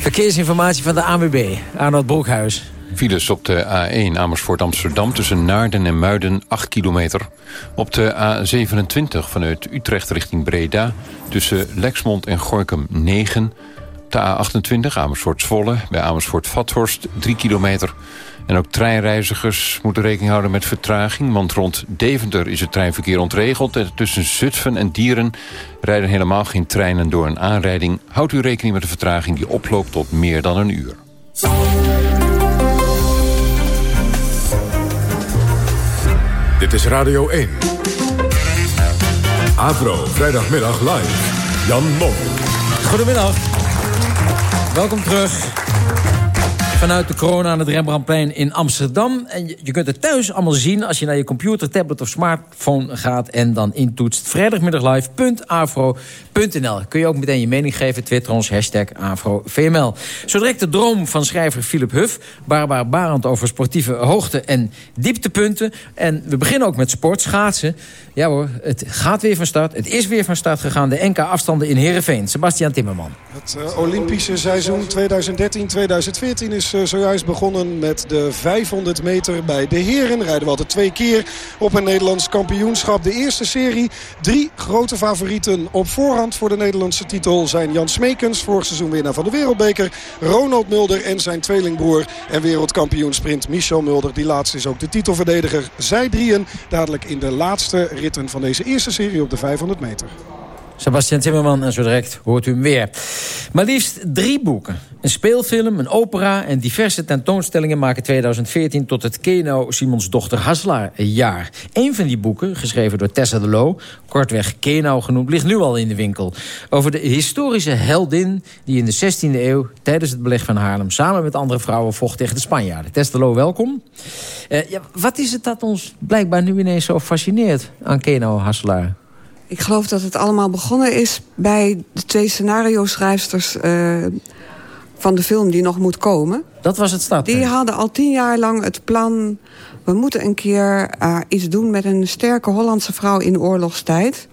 Verkeersinformatie van de ANWB. Arnold Broekhuis. Files op de A1 Amersfoort Amsterdam tussen Naarden en Muiden 8 kilometer. Op de A27 vanuit Utrecht richting Breda tussen Lexmond en Gorkum 9. De A28 Amersfoort Zwolle bij Amersfoort Vathorst 3 kilometer. En ook treinreizigers moeten rekening houden met vertraging... want rond Deventer is het treinverkeer ontregeld. En tussen Zutphen en Dieren rijden helemaal geen treinen door een aanrijding. Houdt u rekening met de vertraging die oploopt tot meer dan een uur. Dit is Radio 1. Avro, vrijdagmiddag live. Jan Mom. Goedemiddag. Welkom terug vanuit de corona aan het Rembrandtplein in Amsterdam. En je, kunt het thuis allemaal zien als je naar je computer, tablet of smartphone gaat... en dan intoetst vrijdagmiddaglive.afro.nl. Kun je ook meteen je mening geven, twitter ons, hashtag AfroVML. Zo direct de droom van schrijver Philip Huff. Barbara Barend over sportieve hoogte- en dieptepunten. En we beginnen ook met sport, schaatsen. Ja hoor, het gaat weer van start. Het is weer van start gegaan. De NK-afstanden in Heerenveen. Sebastian Timmerman. Het uh, Olympische seizoen 2013-2014 is zojuist begonnen met de 500 meter bij de heren. Rijden we altijd twee keer op een Nederlands kampioenschap. De eerste serie, drie grote favorieten op voorhand voor de Nederlandse titel... zijn Jan Smekens, vorig seizoen winnaar van de Wereldbeker... Ronald Mulder en zijn tweelingbroer en wereldkampioen sprint Michel Mulder. Die laatste is ook de titelverdediger. Zij drieën dadelijk in de laatste ritten van deze eerste serie op de 500 meter. Sebastian Timmerman en zo direct hoort u hem weer. Maar liefst drie boeken. Een speelfilm, een opera en diverse tentoonstellingen... maken 2014 tot het Keno Simons dochter Haslaar jaar. Een van die boeken, geschreven door Tessa de Loo... kortweg Keno genoemd, ligt nu al in de winkel. Over de historische heldin die in de 16e eeuw... tijdens het beleg van Haarlem samen met andere vrouwen vocht tegen de Spanjaarden. Tessa de Loo, welkom. Uh, ja, wat is het dat ons blijkbaar nu ineens zo fascineert aan Keno Haslaar? Ik geloof dat het allemaal begonnen is bij de twee scenario-schrijfsters... Uh, van de film die nog moet komen. Dat was het start. Die hadden al tien jaar lang het plan... we moeten een keer uh, iets doen met een sterke Hollandse vrouw in oorlogstijd.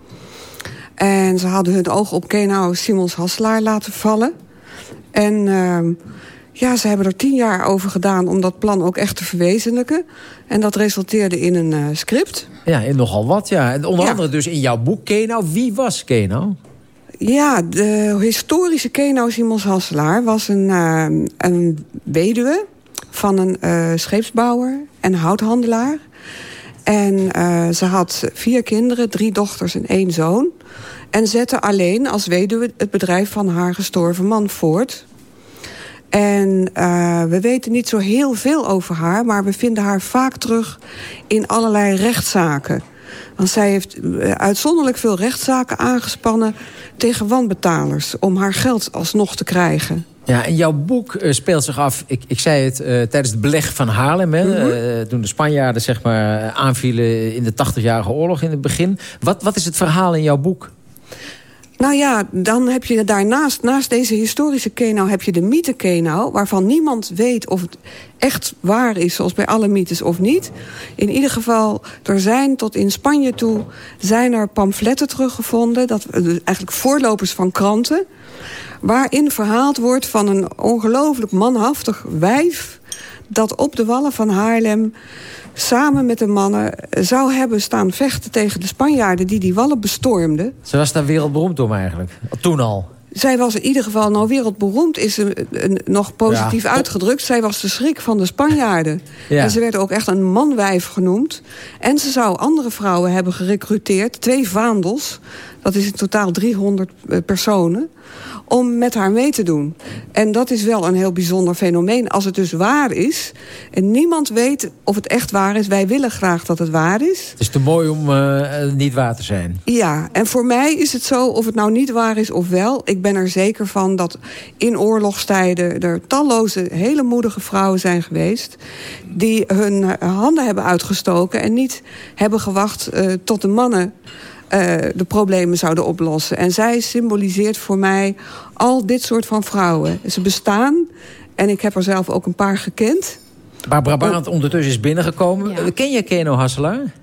En ze hadden hun oog op Kenau Simons Hasselaar laten vallen. En uh, ja, ze hebben er tien jaar over gedaan om dat plan ook echt te verwezenlijken. En dat resulteerde in een uh, script. Ja, in nogal wat, ja. En onder ja. andere dus in jouw boek Kenau. Wie was Kenau? Ja, de historische Kenau Simons Hasselaar was een, uh, een weduwe van een uh, scheepsbouwer en houthandelaar. En ze had vier kinderen, drie dochters en één zoon. En zette alleen als weduwe het bedrijf van haar gestorven man voort. En uh, we weten niet zo heel veel over haar... maar we vinden haar vaak terug in allerlei rechtszaken. Want zij heeft uitzonderlijk veel rechtszaken aangespannen... tegen wanbetalers om haar geld alsnog te krijgen. Ja, en jouw boek uh, speelt zich af, ik, ik zei het, uh, tijdens het beleg van Haarlem. Hè, mm -hmm. uh, toen de Spanjaarden zeg maar, aanvielen in de 80-jarige oorlog in het begin. Wat, wat is het verhaal in jouw boek? Nou ja, dan heb je daarnaast, naast deze historische Kenau... heb je de mythe Kenau, waarvan niemand weet of het echt waar is... zoals bij alle mythes of niet. In ieder geval, er zijn tot in Spanje toe... zijn er pamfletten teruggevonden, dat, eigenlijk voorlopers van kranten... waarin verhaald wordt van een ongelooflijk manhaftig wijf... dat op de wallen van Haarlem samen met de mannen zou hebben staan vechten tegen de Spanjaarden die die wallen bestormden. Ze was daar wereldberoemd om eigenlijk, toen al. zij was in ieder geval, nou wereldberoemd is ze eh, nog positief Ja. uitgedrukt. Zij was de schrik van de Spanjaarden. Ja. En ze werd ook echt een manwijf genoemd. En ze zou andere vrouwen hebben gerecruiteerd, twee vaandels. Dat is in totaal 300 eh, personen. Om met haar mee te doen. En dat is wel een heel bijzonder fenomeen. Als het dus waar is. En niemand weet of het echt waar is. Wij willen graag dat het waar is. Het is te mooi om eh, eh, niet waar te zijn. Ja, en voor mij is het zo, of het nou niet waar is of wel... ik ben er zeker van dat in oorlogstijden... er talloze hele moedige vrouwen zijn geweest... die hun handen hebben uitgestoken... en niet hebben gewacht tot de mannen de problemen zouden oplossen. En zij symboliseert voor mij al dit soort van vrouwen. Ze bestaan, en ik heb er zelf ook een paar gekend... Barbara Barend ondertussen is binnengekomen. Eh, Ken je Keno Hasselaar?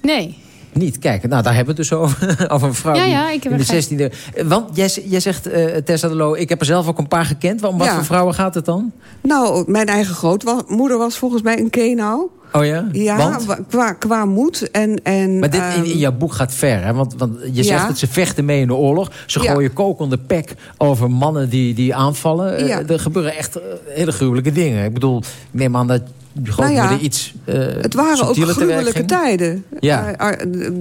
Nee. Niet, kijk, nou daar hebben we het dus over. over een vrouw Ja, ik heb in de 16e... Want jij, jij zegt, eh, Tessa de Loo, ik heb er zelf ook een paar gekend. Om wat Ja. voor vrouwen gaat het dan? Nou, mijn eigen grootmoeder was volgens mij een Kenau. Oh ja? Ja, qua, qua moed en... en Maar dit in, ehm, in jouw boek gaat ver, hè? Want, want je zegt Ja. dat ze vechten mee in de oorlog. Ze Ja. gooien kokende pek over mannen die, die aanvallen. Eh, Ja. er gebeuren echt eh, hele gruwelijke dingen. Ik bedoel, ik neem aan dat Nou ja, iets uh, Het waren ook gruwelijke tijden. Ja. Eh, eh,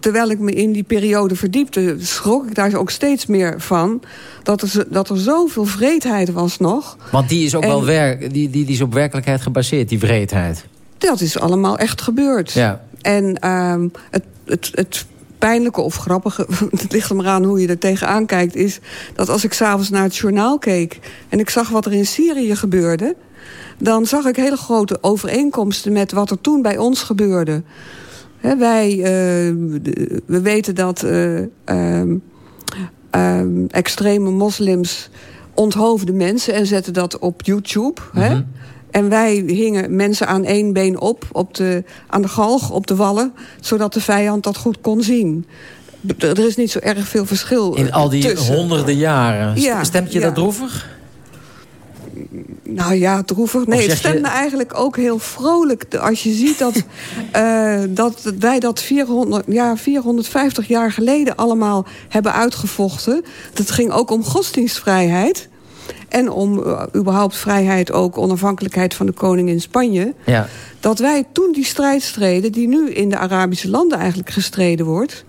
terwijl ik me in die periode verdiepte... schrok ik daar ook steeds meer van... dat er, dat er zoveel vreedheid was nog. Want die is ook En- wel werk, die, die, die is op werkelijkheid gebaseerd, die vreedheid. Dat is allemaal echt gebeurd. Ja. En ehm, het, het, het pijnlijke of grappige, het ligt er maar aan hoe je er tegenaan kijkt... is dat als ik s'avonds naar het journaal keek... en ik zag wat er in Syrië gebeurde... dan zag ik hele grote overeenkomsten met wat er toen bij ons gebeurde. Wij, de- we weten dat ehm, extreme moslims onthoofden mensen... en zetten dat op YouTube. Hè? En wij hingen mensen aan één been op, op de, aan de galg, op de wallen... zodat de vijand dat goed kon zien. Er is niet zo erg veel verschil In al die tussen. honderden jaren. Ja, Stemt je ja. dat droevig? Nou ja, droevig. Nee, het stemt me eigenlijk ook heel vrolijk. Als je ziet dat, eh, dat wij dat 400, ja, 450 jaar geleden allemaal hebben uitgevochten. Het ging ook om godsdienstvrijheid. En om eh, überhaupt vrijheid, ook onafhankelijkheid van de koning in Spanje. Ja. Dat wij toen die strijd streden, die nu in de Arabische landen eigenlijk gestreden wordt.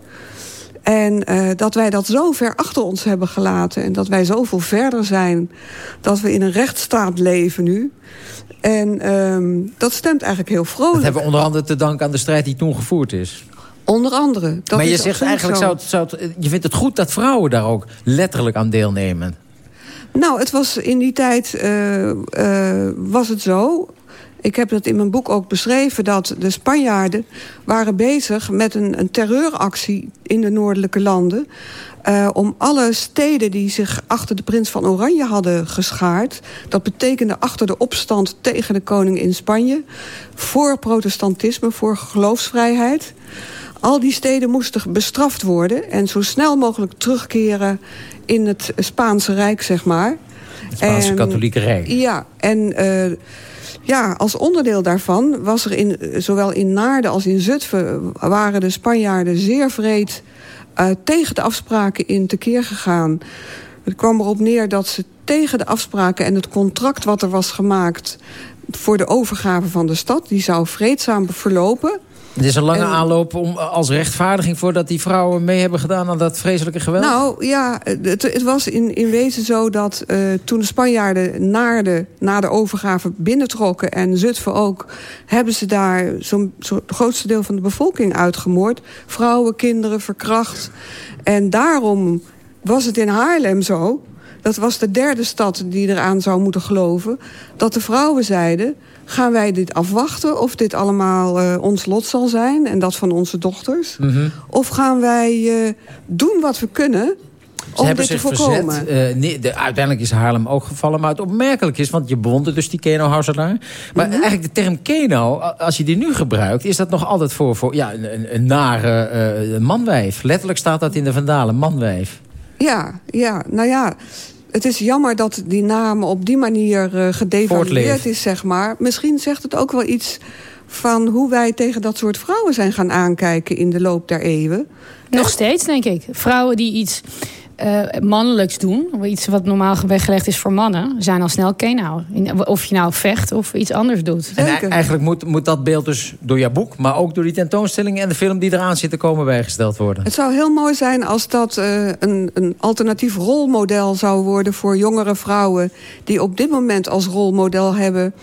En eh, dat wij dat zo ver achter ons hebben gelaten. En dat wij zoveel verder zijn. Dat we in een rechtsstaat leven nu. En ehm, dat stemt eigenlijk heel vrolijk. Dat hebben we onder andere te danken aan de strijd die toen gevoerd is. Onder andere. Dat maar je is zegt eigenlijk, zo. zou het, zou het, je vindt het goed dat vrouwen daar ook letterlijk aan deelnemen. Nou, het was in die tijd eh, eh, was het zo. Ik heb dat in mijn boek ook beschreven... dat de Spanjaarden waren bezig met een, een terreuractie in de noordelijke landen... eh, om alle steden die zich achter de prins van Oranje hadden geschaard... dat betekende achter de opstand tegen de koning in Spanje... voor protestantisme, voor geloofsvrijheid... Al die steden moesten bestraft worden... en zo snel mogelijk terugkeren in het Spaanse Rijk, zeg maar. Het Spaanse En- katholieke Rijk. Ja, en eh, ja, als onderdeel daarvan was er in, zowel in Naarden als in Zutphen... waren de Spanjaarden zeer vreed eh, tegen de afspraken in tekeer gegaan. Het kwam erop neer dat ze tegen de afspraken en het contract wat er was gemaakt... voor de overgave van de stad, die zou vreedzaam verlopen... Het is een lange En- aanloop om, als rechtvaardiging voor dat die vrouwen mee hebben gedaan aan dat vreselijke geweld. Nou ja, het, het was in, in wezen zo dat eh, toen de Spanjaarden naar de, na de overgave binnentrokken... en Zutphen ook, hebben ze daar zo'n zo het grootste deel van de bevolking uitgemoord. Vrouwen, kinderen, verkracht. En daarom was het in Haarlem zo... dat was de derde stad die eraan zou moeten geloven... dat de vrouwen zeiden... gaan wij dit afwachten of dit allemaal eh, ons lot zal zijn... en dat van onze dochters... Mhm. Of gaan wij eh, doen wat we kunnen Ze om hebben dit te voorkomen? verzet. Eh, nee, de, uiteindelijk is Haarlem ook gevallen. Maar het opmerkelijk is, want je bewondert dus die Keno-Hauselaar. Maar Mhm. eigenlijk de term Keno, als je die nu gebruikt... is dat nog altijd voor, voor ja, een, een, een nare manwijf. Letterlijk staat dat in de Vandalen, manwijf. Ja, ja, nou ja. Het is jammer dat die naam op die manier eh gedevalueerd is, zeg maar. Misschien zegt het ook wel iets van hoe wij tegen dat soort vrouwen zijn gaan aankijken in de loop der eeuwen. Nog steeds, denk ik. Vrouwen die iets eh, mannelijks doen, iets wat normaal weggelegd is voor mannen, zijn al snel kenau. Of je nou vecht of iets anders doet. En e- eigenlijk moet, moet dat beeld dus door jouw boek... maar ook door die tentoonstelling en de film die eraan zit te komen bijgesteld worden. Het zou heel mooi zijn als dat eh, een, een alternatief rolmodel zou worden... voor jongere vrouwen die op dit moment als rolmodel hebben...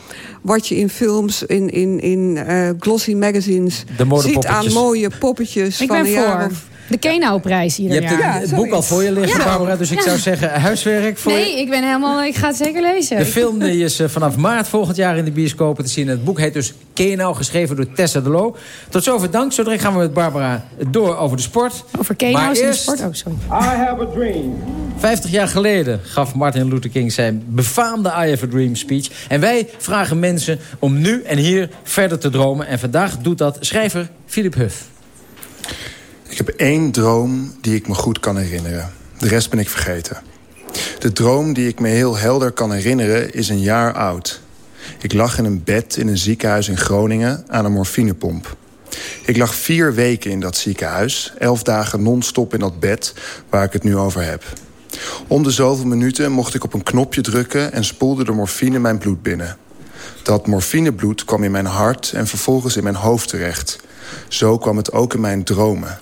wat je in films, in, in, in eh, glossy magazines... De ziet aan mooie poppetjes Ik van ben een jaar voor. of... De Kenau-prijs Je ieder hebt het, jaar. het boek al voor je liggen, Ja. Barbara. Dus ik zou zeggen, huiswerk voor je. Nee, ik ben helemaal. Ik ga het zeker lezen. De film die is eh, vanaf maart volgend jaar in de bioscopen te zien. Het boek heet dus Kenau, geschreven door Tessa de Loo. Tot zover dank. Zo direct gaan we met Barbara door over de sport. Over Kenau's Maar in de sport. Oh, sorry. I have a dream. 50 jaar geleden gaf Martin Luther King zijn befaamde I Have a Dream speech. En wij vragen mensen om nu en hier verder te dromen. En vandaag doet dat schrijver Philip Huff. Ik heb één droom die ik me goed kan herinneren. De rest ben ik vergeten. De droom die ik me heel helder kan herinneren is een jaar oud. Ik lag in een bed in een ziekenhuis in Groningen aan een morfinepomp. Ik lag vier weken in dat ziekenhuis, elf dagen non-stop in dat bed waar ik het nu over heb. Om de zoveel minuten mocht ik op een knopje drukken en spoelde de morfine mijn bloed binnen. Dat morfinebloed kwam in mijn hart en vervolgens in mijn hoofd terecht. Zo kwam het ook in mijn dromen.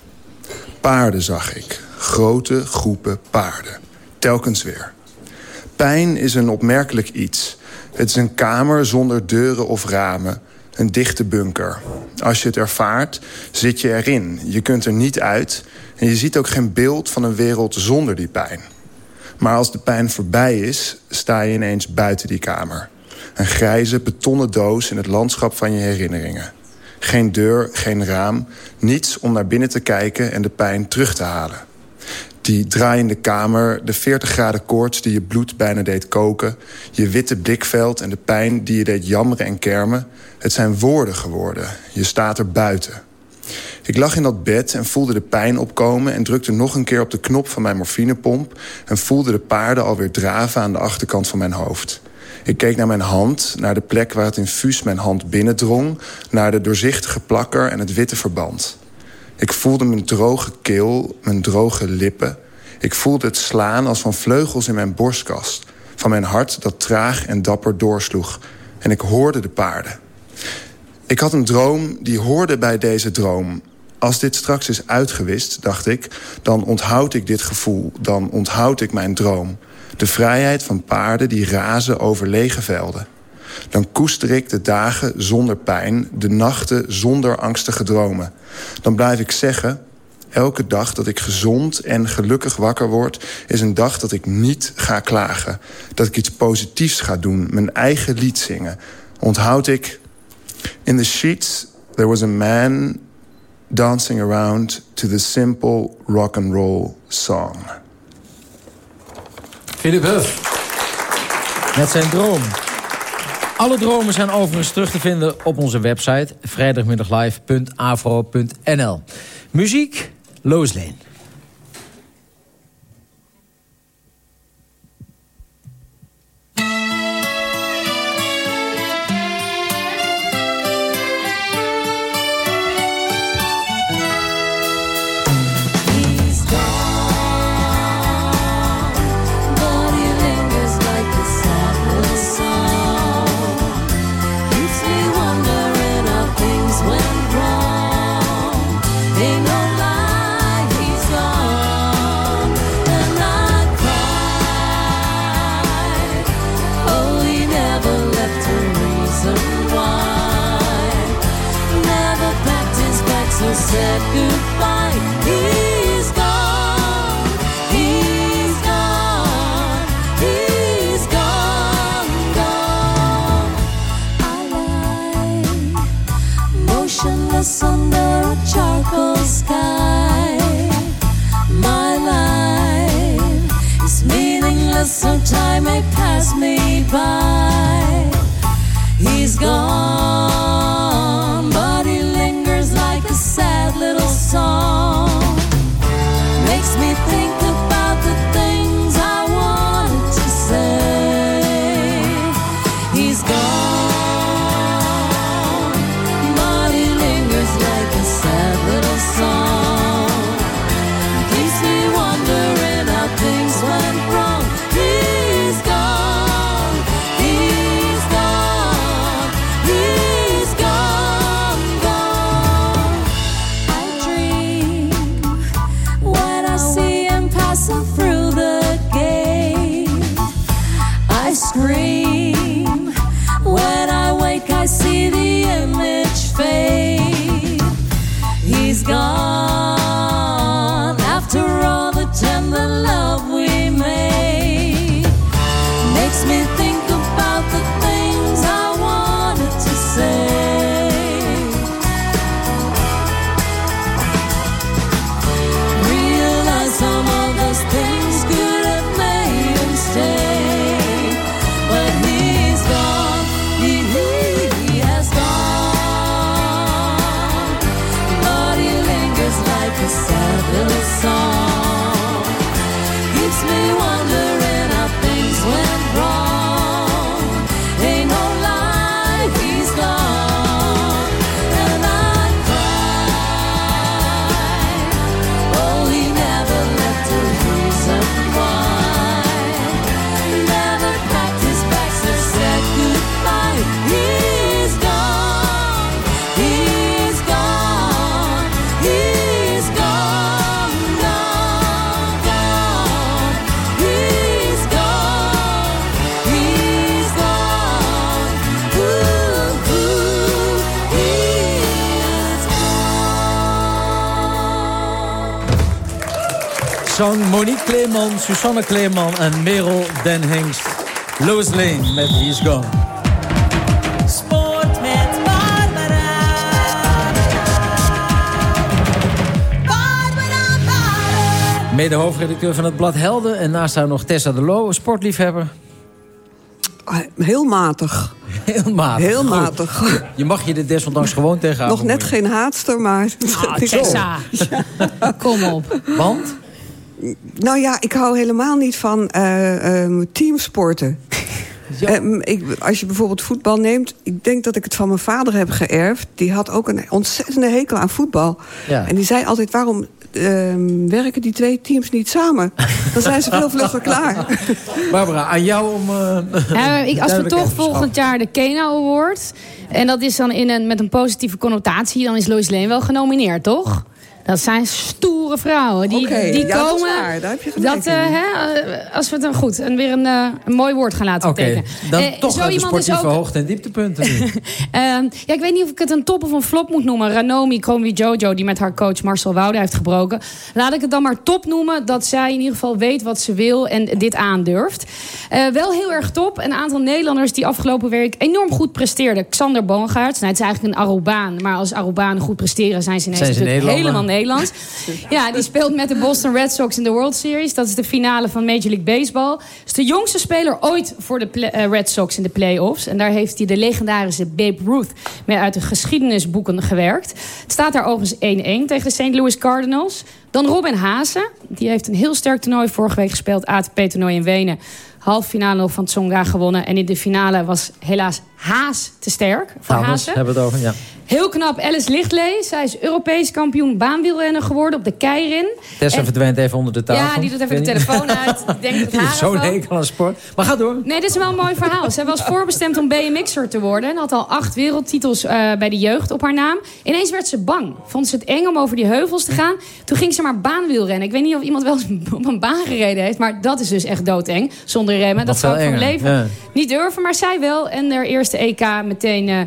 Paarden zag ik. Grote groepen paarden. Telkens weer. Pijn is een opmerkelijk iets. Het is een kamer zonder deuren of ramen. Een dichte bunker. Als je het ervaart, zit je erin. Je kunt er niet uit. En je ziet ook geen beeld van een wereld zonder die pijn. Maar als de pijn voorbij is, sta je ineens buiten die kamer. Een grijze betonnen doos in het landschap van je herinneringen. Geen deur, geen raam, niets om naar binnen te kijken en de pijn terug te halen. Die draaiende kamer, de 40 graden koorts die je bloed bijna deed koken... je witte blikveld en de pijn die je deed jammeren en kermen... het zijn woorden geworden. Je staat er buiten. Ik lag in dat bed en voelde de pijn opkomen... en drukte nog een keer op de knop van mijn morfinepomp... en voelde de paarden alweer draven aan de achterkant van mijn hoofd. Ik keek naar mijn hand, naar de plek waar het infuus mijn hand binnendrong... naar de doorzichtige plakker en het witte verband. Ik voelde mijn droge keel, mijn droge lippen. Ik voelde het slaan als van vleugels in mijn borstkast. Van mijn hart dat traag en dapper doorsloeg. En ik hoorde de paarden. Ik had een droom die hoorde bij deze droom. Als dit straks is uitgewist, dacht ik... dan onthoud ik dit gevoel, dan onthoud ik mijn droom. De vrijheid van paarden die razen over lege velden. Dan koester ik de dagen zonder pijn, de nachten zonder angstige dromen. Dan blijf ik zeggen, elke dag dat ik gezond en gelukkig wakker word... is een dag dat ik niet ga klagen. Dat ik iets positiefs ga doen, mijn eigen lied zingen. Onthoud ik... In the sheets there was a man dancing around to the simple rock and roll song. Philip Huff. Met zijn droom. Alle dromen zijn overigens terug te vinden op onze website... vrijdagmiddaglive.avro.nl. Muziek, Lane. Monique Kleeman, Susanne Kleeman en Merel Den Hengst. Lois Lane met He's Gone. Sport met Barbara. Mede hoofdredacteur van het blad Helden. En naast haar nog Tessa de Loo, sportliefhebber. Heel matig. Heel matig. Heel Goed. matig. Je mag je dit desondanks gewoon tegen haar Nog net geen haatster, maar... Ah, Tessa. Kom op. Want? Nou ja, ik hou helemaal niet van eh, ehm, teamsporten. Ehm, ik, als je bijvoorbeeld voetbal neemt... ik denk dat ik het van mijn vader heb geërfd. Die had ook een ontzettende hekel aan voetbal. Ja. En die zei altijd, waarom ehm, werken die twee teams niet samen? Dan zijn ze veel vlugger klaar. Barbara, aan jou om... eh, Ja, ik, als we toch volgend jaar de Kena Award... en dat is dan in een, met een positieve connotatie... dan is Lois Lane wel genomineerd, toch? Dat zijn stoere vrouwen. Die, Oké, die ja, dat is komen. waar. Daar heb je dat, eh, hè, eh, als we het dan goed en weer een, eh, een mooi woord gaan laten Oké, betekenen. dan toch zo uit de sportieve ook- hoogte- en dieptepunten. Ehm, ja, ik weet niet of ik het een top of een flop moet noemen. Ranomi Kromwi Jojo, die met haar coach Marcel Woude heeft gebroken. Laat ik het dan maar top noemen. Dat zij in ieder geval weet wat ze wil en dit aandurft. Eh, wel heel erg top. Een aantal Nederlanders die afgelopen week enorm goed presteerden. Xander Boongaerts. Nou, het is eigenlijk een Arubaan. Maar als Arubanen goed presteren zijn ze ineens Zijn ze helemaal Nederlands. Ja, die speelt met de Boston Red Sox in de World Series. Dat is de finale van Major League Baseball. is de jongste speler ooit voor de eh, Red Sox in de playoffs. En daar heeft hij de legendarische Babe Ruth mee uit de geschiedenisboeken gewerkt. Het staat daar overigens 1-1 tegen de St. Louis Cardinals. Dan Robin Haase. Die heeft een heel sterk toernooi vorige week gespeeld. ATP-toernooi in Wenen. Half finale nog van Tsonga gewonnen. En in de finale was helaas Haas te sterk voor Haase. hebben we het over, ja. Heel knap, Alice Lichtlee. Zij is Europees kampioen baanwielrennen geworden op de Keirin. Tessa En- verdwijnt even onder de tafel. Ja, die doet even de telefoon uit. Denk dat haar heeft zo'n afvalt. hekel aan sport. Maar ga door. Nee, dit is wel een mooi verhaal. Zij was voorbestemd om BMX'er te worden. En had al acht wereldtitels eh, bij de jeugd op haar naam. Ineens werd ze bang. Vond ze het eng om over die heuvels te gaan. Toen ging ze maar baanwielrennen. Ik weet niet of iemand wel eens op een baan gereden heeft. Maar dat is dus echt doodeng. Zonder remmen. Dat Nog zou ik van leven ja. niet durven. Maar zij wel. En haar eerste EK meteen... eh,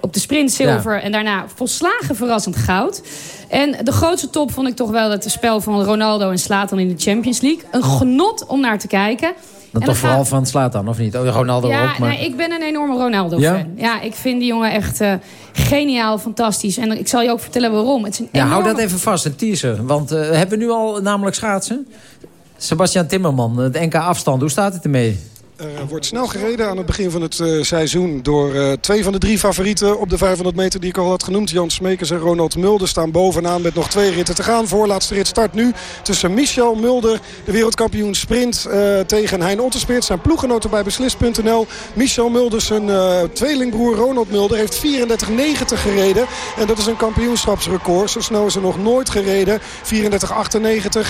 op de sprint zilver en daarna volslagen verrassend goud. En de grootste top vond ik toch wel het spel van Ronaldo en Slatan in de Champions League. Een genot om naar te kijken. En toch gaat- vooral van slaat dan, of niet? Oh, Ronaldo ja, ook, maar... nee, ik ben een enorme Ronaldo-fan. Ja? ik vind die jongen echt eh, geniaal, fantastisch. En ik zal je ook vertellen waarom. Het is een Ja, hou dat even vast, een teaser. Want eh, hebben we nu al namelijk schaatsen? Sebastian Timmerman, het NK afstand, hoe staat het ermee? Er wordt snel gereden aan het begin van het eh, seizoen... door eh, twee van de drie favorieten op de 500 meter die ik al had genoemd. Jan Smekers en Ronald Mulder staan bovenaan met nog twee ritten te gaan. Voorlaatste rit start nu tussen Michel Mulder, de wereldkampioen sprint... eh, tegen Hein Otterspeert, zijn ploeggenoten bij Beslis.nl. Michel Mulder, zijn eh, tweelingbroer Ronald Mulder, heeft 34,90 gereden. En dat is een kampioenschapsrecord. Zo snel is er nog nooit gereden. 34,98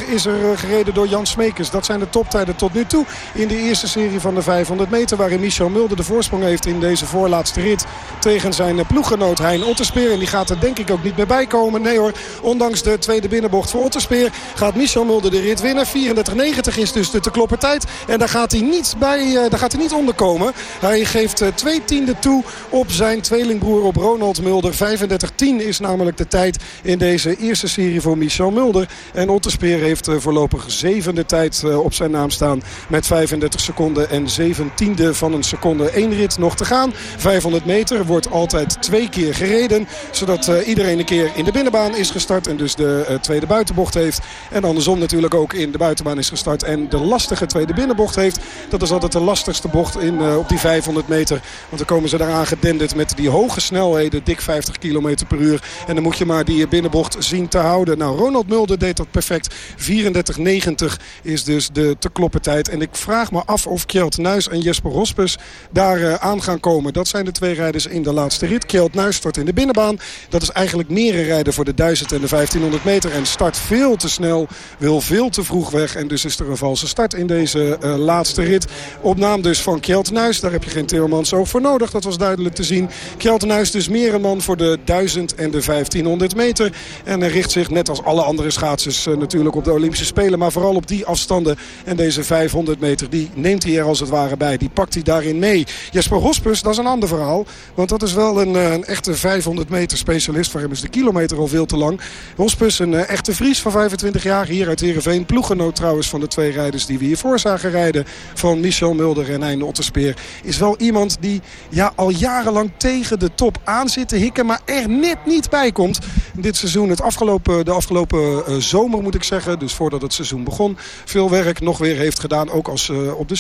is er eh, gereden door Jan Smekers. Dat zijn de toptijden tot nu toe in de eerste serie van de 500 meter. Waarin Michel Mulder de voorsprong heeft in deze voorlaatste rit. Tegen zijn ploeggenoot Hein Otterspeer. En die gaat er denk ik ook niet meer bij komen. Nee hoor, ondanks de tweede binnenbocht voor Otterspeer gaat Michel Mulder de rit winnen. 34,90 is dus de te kloppen tijd. En daar gaat hij niet, bij, eh, daar gaat hij niet onder komen. Hij geeft eh, twee tienden toe op zijn tweelingbroer op Ronald Mulder. 35-10 is namelijk de tijd in deze eerste serie voor Michel Mulder. En Otterspeer heeft eh, voorlopig zevende tijd op zijn naam staan. Met 35 seconden en zeventiende van een seconde. Eén rit nog te gaan. 500 meter wordt altijd twee keer gereden. Zodat eh, iedereen een keer in de binnenbaan is gestart. En dus de eh, tweede buitenbocht heeft. En andersom natuurlijk ook in de buitenbaan is gestart. En de lastige tweede binnenbocht heeft. Dat is altijd de lastigste bocht in, eh, op die 500 meter. Want dan komen ze daaraan gedenderd met die hoge snelheden. Dik 50 km per uur. En dan moet je maar die binnenbocht zien te houden. Nou, Ronald Mulder deed dat perfect. 34,90 is dus de te kloppen tijd. En ik vraag me af of Kjeld Nuis en Jesper Rospes daar eh, aan gaan komen. Dat zijn de twee rijders in de laatste rit. Kjeld Nuis start in de binnenbaan. Dat is eigenlijk meer een rijder voor de 1000 en de 1500 meter. En start veel te snel. Wil veel te vroeg weg. En dus is er een valse start in deze eh, laatste rit. Op naam dus van Kjeld Nuis. Daar heb je geen Timmermans ook voor nodig. Dat was duidelijk te zien. Kjeld Nuis dus meer een man voor de 1000 en de 1500 meter. En richt zich net als alle andere schaatsers eh, natuurlijk op de Olympische Spelen. Maar vooral op die afstanden. En deze 500 meter die neemt hij er als het het bij. Die pakt hij daarin mee. Jesper Hospus, dat is een ander verhaal. Want dat is wel een, eh, een echte 500 meter specialist. Voor hem is de kilometer al veel te lang. Hospus, een eh, echte Fries van 25 jaar. Hier uit Heerenveen. Ploegenoot trouwens van de twee rijders die we hiervoor zagen rijden. Van Michel Mulder en Heine Otterspeer. Is wel iemand die ja, al jarenlang tegen de top aan zit te hikken. Maar er net niet bij komt. Dit seizoen, het afgelopen, de afgelopen eh, zomer moet ik zeggen. Dus voordat het seizoen begon. Veel werk nog weer heeft gedaan. Ook als op de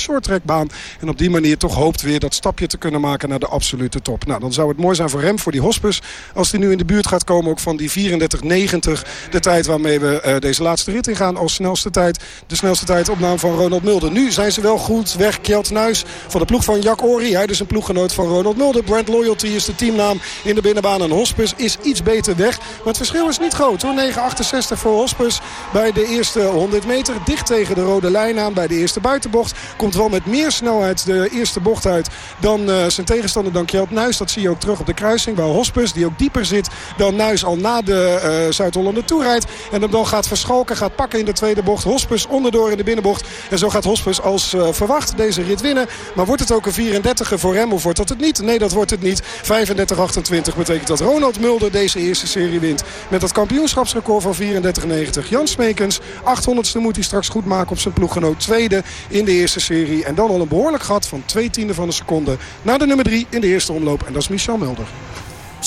shorttrackbaan. En op die manier toch hoopt weer dat stapje te kunnen maken naar de absolute top. Nou, dan zou het mooi zijn voor hem, voor die hospus. Als hij nu in de buurt gaat komen ook van die 34.90. De tijd waarmee we eh, deze laatste rit ingaan als snelste tijd. De snelste tijd op naam van Ronald Mulder. Nu zijn ze wel goed weg. Kjeld Nuis van de ploeg van Jack Ori. Hij is een ploeggenoot van Ronald Mulder. Brand Loyalty is de teamnaam in de binnenbaan. En Hospus is iets beter weg. Maar het verschil is niet groot hoor. 9,68 voor Hospus bij de eerste 100 meter. Dicht tegen de rode lijn aan bij de eerste buitenbocht. Komt wel met meer snelheid de eerste bocht uit dan uh, zijn tegenstander dan Kjeld Nuis. Dat zie je ook terug op de kruising. Waar Hospus, die ook dieper zit dan Nuis al na de uh, Zuid-Hollander toerijdt. En hem dan gaat verschalken, gaat pakken in de tweede bocht. Hospus onderdoor in de binnenbocht. En zo gaat Hospus als uh, verwacht deze rit winnen. Maar wordt het ook een 34e voor hem of wordt dat het niet? Nee, dat wordt het niet. 35-28 betekent dat Ronald Mulder deze eerste serie wint. Met dat kampioenschapsrecord van 34,90. Jan Smekens, 800ste moet hij straks goed maken op zijn ploeggenoot. Tweede in de eerste serie. En dan al een behoorlijk gat van twee tiende van een seconde. Naar de nummer 3 in de eerste omloop. En dat is Michel Mulder.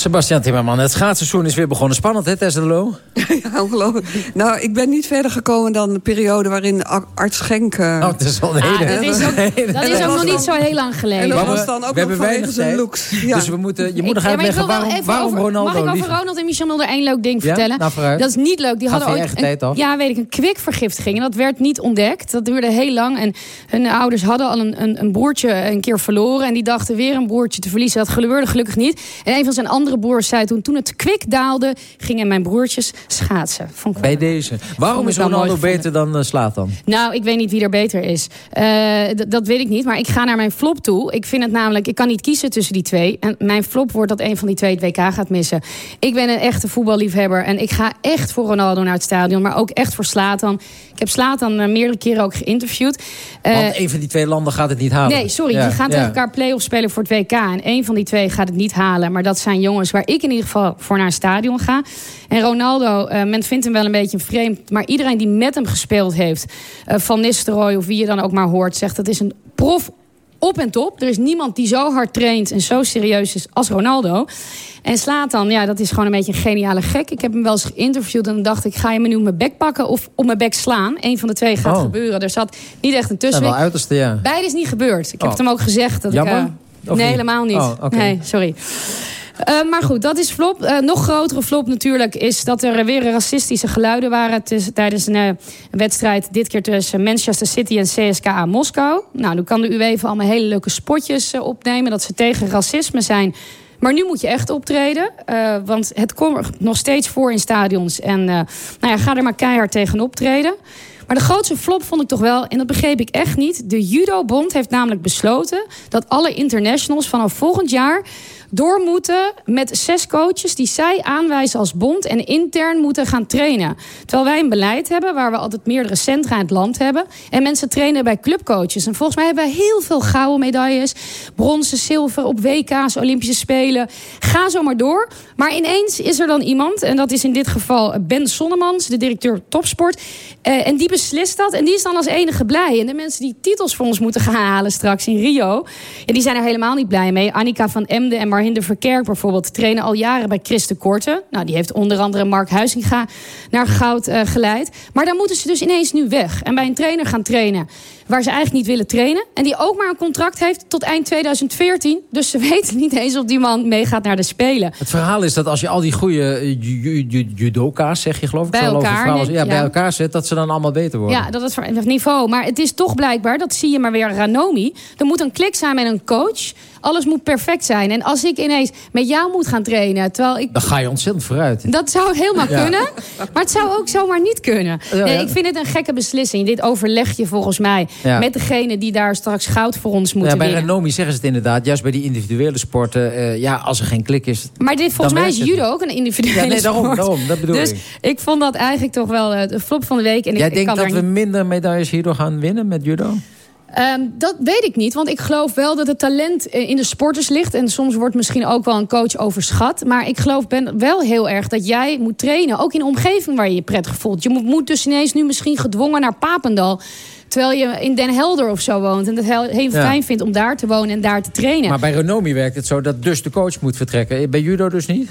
Sebastian Timmerman, het schaatsseizoen is weer begonnen. Spannend, hè, Tessa de Loo? ja, ongelooflijk. Nou, ik ben niet verder gekomen dan de periode waarin arts Genk... Uh... Oh, dat is al een Ah, hele... dat is ook, dat is ook nog niet zo heel lang geleden. En dat was we- dan ook we nog hebben vanwege weinig zijn tijd. looks. Ja. Dus we moeten, je moet nog uitleggen wel waarom, even waarom over, Ronaldo Mag ik over liever- Ronald en Michel Mulder één leuk ding Ja? vertellen? Nou, dat is niet leuk. Die Gaat hadden ooit tijd af? ja, weet ik, een kwikvergiftiging. En dat werd niet ontdekt. Dat duurde heel lang. En hun ouders hadden al een, een, een broertje een keer verloren. En die dachten weer een broertje te verliezen. Dat gebeurde gelukkig niet. En een van zijn andere broers zei toen, toen het kwik daalde... gingen mijn broertjes schaatsen. Vond ik wel- Bij deze. Waarom is Ronaldo beter dan uh, Slatan? Nou, ik weet niet wie er beter is. Eh, dat weet ik niet. Maar ik ga naar mijn flop toe. Ik vind het namelijk, ik kan niet kiezen tussen die twee. En mijn flop wordt dat een van die twee het WK gaat missen. Ik ben een echte voetballiefhebber. En ik ga echt voor Ronaldo naar het stadion. Maar ook echt voor Slatan. Ik heb Slatan eh, meerdere keren ook geïnterviewd. Eh, Want een van die twee landen gaat het niet halen. Nee, sorry. Ja, die gaan ja. tegen elkaar play-off spelen voor het WK. En één van die twee gaat het niet halen. Maar dat zijn jongens waar ik in ieder geval voor naar een stadion ga. En Ronaldo, eh, men vindt hem wel een beetje vreemd. Maar iedereen die met hem gespeeld heeft... eh, Van Nistelrooy of wie je dan ook maar hoort... zegt dat is een prof op en top. Er is niemand die zo hard traint en zo serieus is als Ronaldo. En Slatan, ja, dat is gewoon een beetje een geniale gek. Ik heb hem wel eens geïnterviewd en dan dacht ik... ga je me nu op mijn bek pakken of op mijn bek slaan? Eén van de twee gaat Oh. gebeuren. Er zat niet echt een wel uiterste, ja. Beide is niet gebeurd. Ik heb Oh. het hem ook gezegd. Dat Jammer? Ik, eh, nee, niet? helemaal niet. Oh. Nee, sorry. Eh, maar goed, dat is flop. Eh, nog grotere flop natuurlijk is dat er weer racistische geluiden waren... tijdens een eh, wedstrijd, dit keer tussen Manchester City en CSKA Moskou. Nou, nu kan de UEFA allemaal hele leuke spotjes opnemen... dat ze tegen racisme zijn... Maar nu moet je echt optreden. want het komt nog steeds voor in stadions. En nou ja, ga er maar keihard tegen optreden. Maar de grootste flop vond ik toch wel, en dat begreep ik echt niet. De Judo-bond heeft namelijk besloten dat alle internationals vanaf volgend jaar door moeten met zes coaches die zij aanwijzen als bond en intern moeten gaan trainen. Terwijl wij een beleid hebben waar we altijd meerdere centra in het land hebben. En mensen trainen bij clubcoaches. En volgens mij hebben wij heel veel gouden medailles. Bronzen, zilver op WK's, Olympische Spelen. Ga zo maar door. Maar ineens is er dan iemand, en dat is in dit geval Ben Sonnemans, de directeur topsport. Eh, en die beslist dat. En die is dan als enige blij. En de mensen die titels voor ons moeten gaan halen straks in Rio. Ja, die zijn er helemaal niet blij mee. Annika van Emden en Marhinde Verkerk bijvoorbeeld trainen al jaren bij Christen Korte. Nou, die heeft onder andere Mark Huizinga naar goud eh, geleid. Maar dan moeten ze dus ineens nu weg. En bij een trainer gaan trainen waar ze eigenlijk niet willen trainen. En die ook maar een contract heeft tot eind 2014. Dus ze weten niet eens of die man meegaat naar de Spelen. Het verhaal is dat als je al die goede eh, ju- ju- ju- judoka's, zeg je geloof ik, Bij elkaar, ja, bij elkaar zet, dat ze dan allemaal beter worden. Ja, dat is voor het niveau. Maar het is toch blijkbaar, dat zie je maar weer Ranomi. Er moet een klik zijn met een coach. Alles moet perfect zijn. En als ik ineens met jou moet gaan trainen, terwijl ik Dan ga je ontzettend vooruit. Dat zou helemaal Ja. kunnen. Maar het zou ook zomaar niet kunnen. Nee, ik vind het een gekke beslissing. Dit overleg je volgens mij met degene die daar straks goud voor ons moeten Ja, bij. Renomi zeggen ze het inderdaad. Juist bij die individuele sporten. eh, ja, als er geen klik is. Maar dit, volgens mij is judo ook een individuele Ja, nee, daarom, sport. daarom, dat bedoel dus ik. ik vond dat eigenlijk toch wel eh, de flop van de week. En Jij ik, ik denkt kan dat we niet... minder medailles hierdoor gaan winnen met judo? Ehm, dat weet ik niet, want ik geloof wel dat het talent eh, in de sporters ligt. En soms wordt misschien ook wel een coach overschat. Maar ik geloof ben wel heel erg dat jij moet trainen. Ook in een omgeving waar je je prettig voelt. Je moet, moet dus ineens nu misschien gedwongen naar Papendal. Terwijl je in Den Helder of zo woont. En dat heel, Ja. fijn vindt om daar te wonen en daar te trainen. Maar bij Renomi werkt het zo dat dus de coach moet vertrekken. Bij judo dus niet?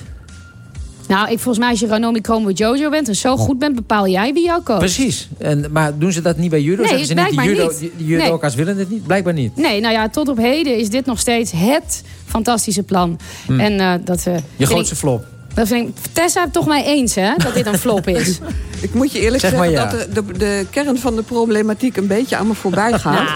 Nou, ik, volgens mij als je Ranomi Chromo Jojo bent en zo goed bent, bepaal jij wie jou coach. Precies. En, maar doen ze dat niet bij judo? Nee, Zeggen ze niet, die, judo, niet. die, willen het niet? Blijkbaar niet. Nee, nou ja, tot op heden is dit nog steeds het fantastische plan. Hm. En eh, dat... eh, Je grootste flop. Dat vind ik, Tessa toch mij eens, hè? Dat dit een flop is. Ik moet je eerlijk Zeg zeggen ja. dat de, de, de kern van de problematiek een beetje aan me voorbij gaat.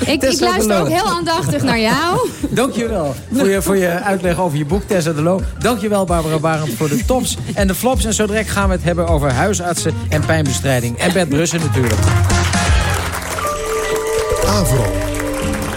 ik, ik Tessa luister ook heel aandachtig naar jou. Dankjewel voor je, voor je uitleg over je boek Tessa de Loo. Dankjewel Barbara Barend voor de tops en de flops. En zo direct gaan we het hebben over huisartsen en pijnbestrijding. En Bert Brussen natuurlijk. Avro.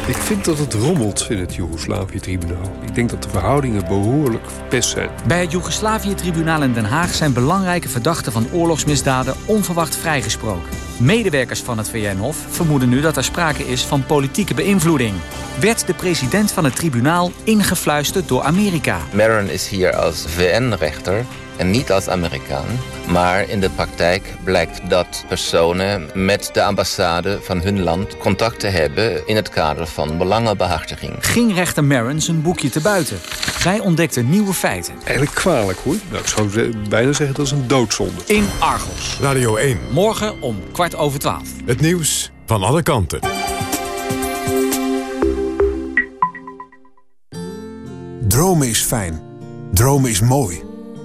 Ik vind dat het rommelt in het Joegoslavië-tribunaal. Ik denk dat de verhoudingen behoorlijk verpest zijn. Bij het Joegoslavië-tribunaal in Den Haag zijn belangrijke verdachten van oorlogsmisdaden onverwacht vrijgesproken. Medewerkers van het VN-hof vermoeden nu dat er sprake is van politieke beïnvloeding. Werd de president van het tribunaal ingefluisterd door Amerika? Maron is hier als VN-rechter en niet als Amerikaan. Maar in de praktijk blijkt dat personen met de ambassade van hun land contacten hebben in het kader van belangenbehartiging. Ging rechter Maron zijn boekje te buiten? Wij ontdekten nieuwe feiten. Eigenlijk kwalijk hoor. Nou, ik zou bijna zeggen dat is een doodzonde. In Argos. Radio 1. Morgen om kwart over twaalf. Het nieuws van alle kanten. Dromen is fijn. Dromen is mooi.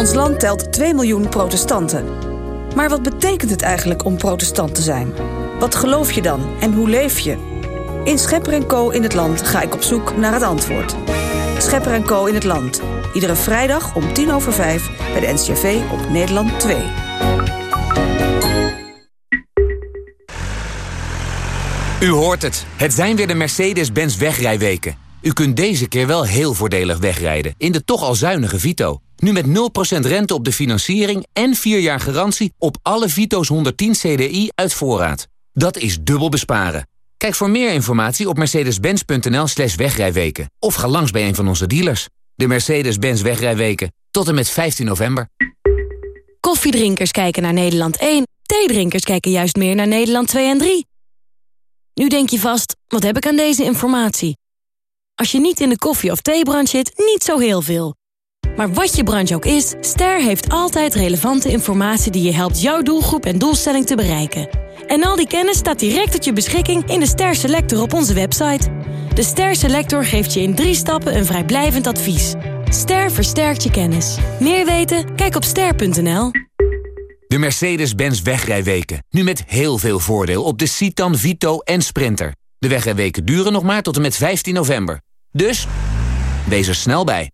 Ons land telt 2 miljoen protestanten. Maar wat betekent het eigenlijk om protestant te zijn? Wat geloof je dan en hoe leef je? In Schepper Co. in het Land ga ik op zoek naar het antwoord. Schepper Co. in het Land. Iedere vrijdag om tien over vijf bij de NCRV op Nederland 2. U hoort het. Het zijn weer de Mercedes-Benz wegrijweken. U kunt deze keer wel heel voordelig wegrijden in de toch al zuinige Vito. Nu met 0% rente op de financiering en 4 jaar garantie op alle Vito's 110 CDI uit voorraad. Dat is dubbel besparen. Kijk voor meer informatie op mercedes-benz.nl slash wegrijweken. Of ga langs bij een van onze dealers. De Mercedes-Benz wegrijweken. Tot en met 15 november. Koffiedrinkers kijken naar Nederland 1. Theedrinkers kijken juist meer naar Nederland 2 en 3. Nu denk je vast, wat heb ik aan deze informatie? Als je niet in de koffie- of theebrand zit, niet zo heel veel. Maar wat je branche ook is, Ster heeft altijd relevante informatie... die je helpt jouw doelgroep en doelstelling te bereiken. En al die kennis staat direct tot je beschikking in de Ster Selector op onze website. De Ster Selector geeft je in drie stappen een vrijblijvend advies. Ster versterkt je kennis. Meer weten? Kijk op ster.nl. De Mercedes-Benz wegrijweken. Nu met heel veel voordeel op de Citan, Vito en Sprinter. De wegrijweken duren nog maar tot en met 15 november. Dus, wees er snel bij.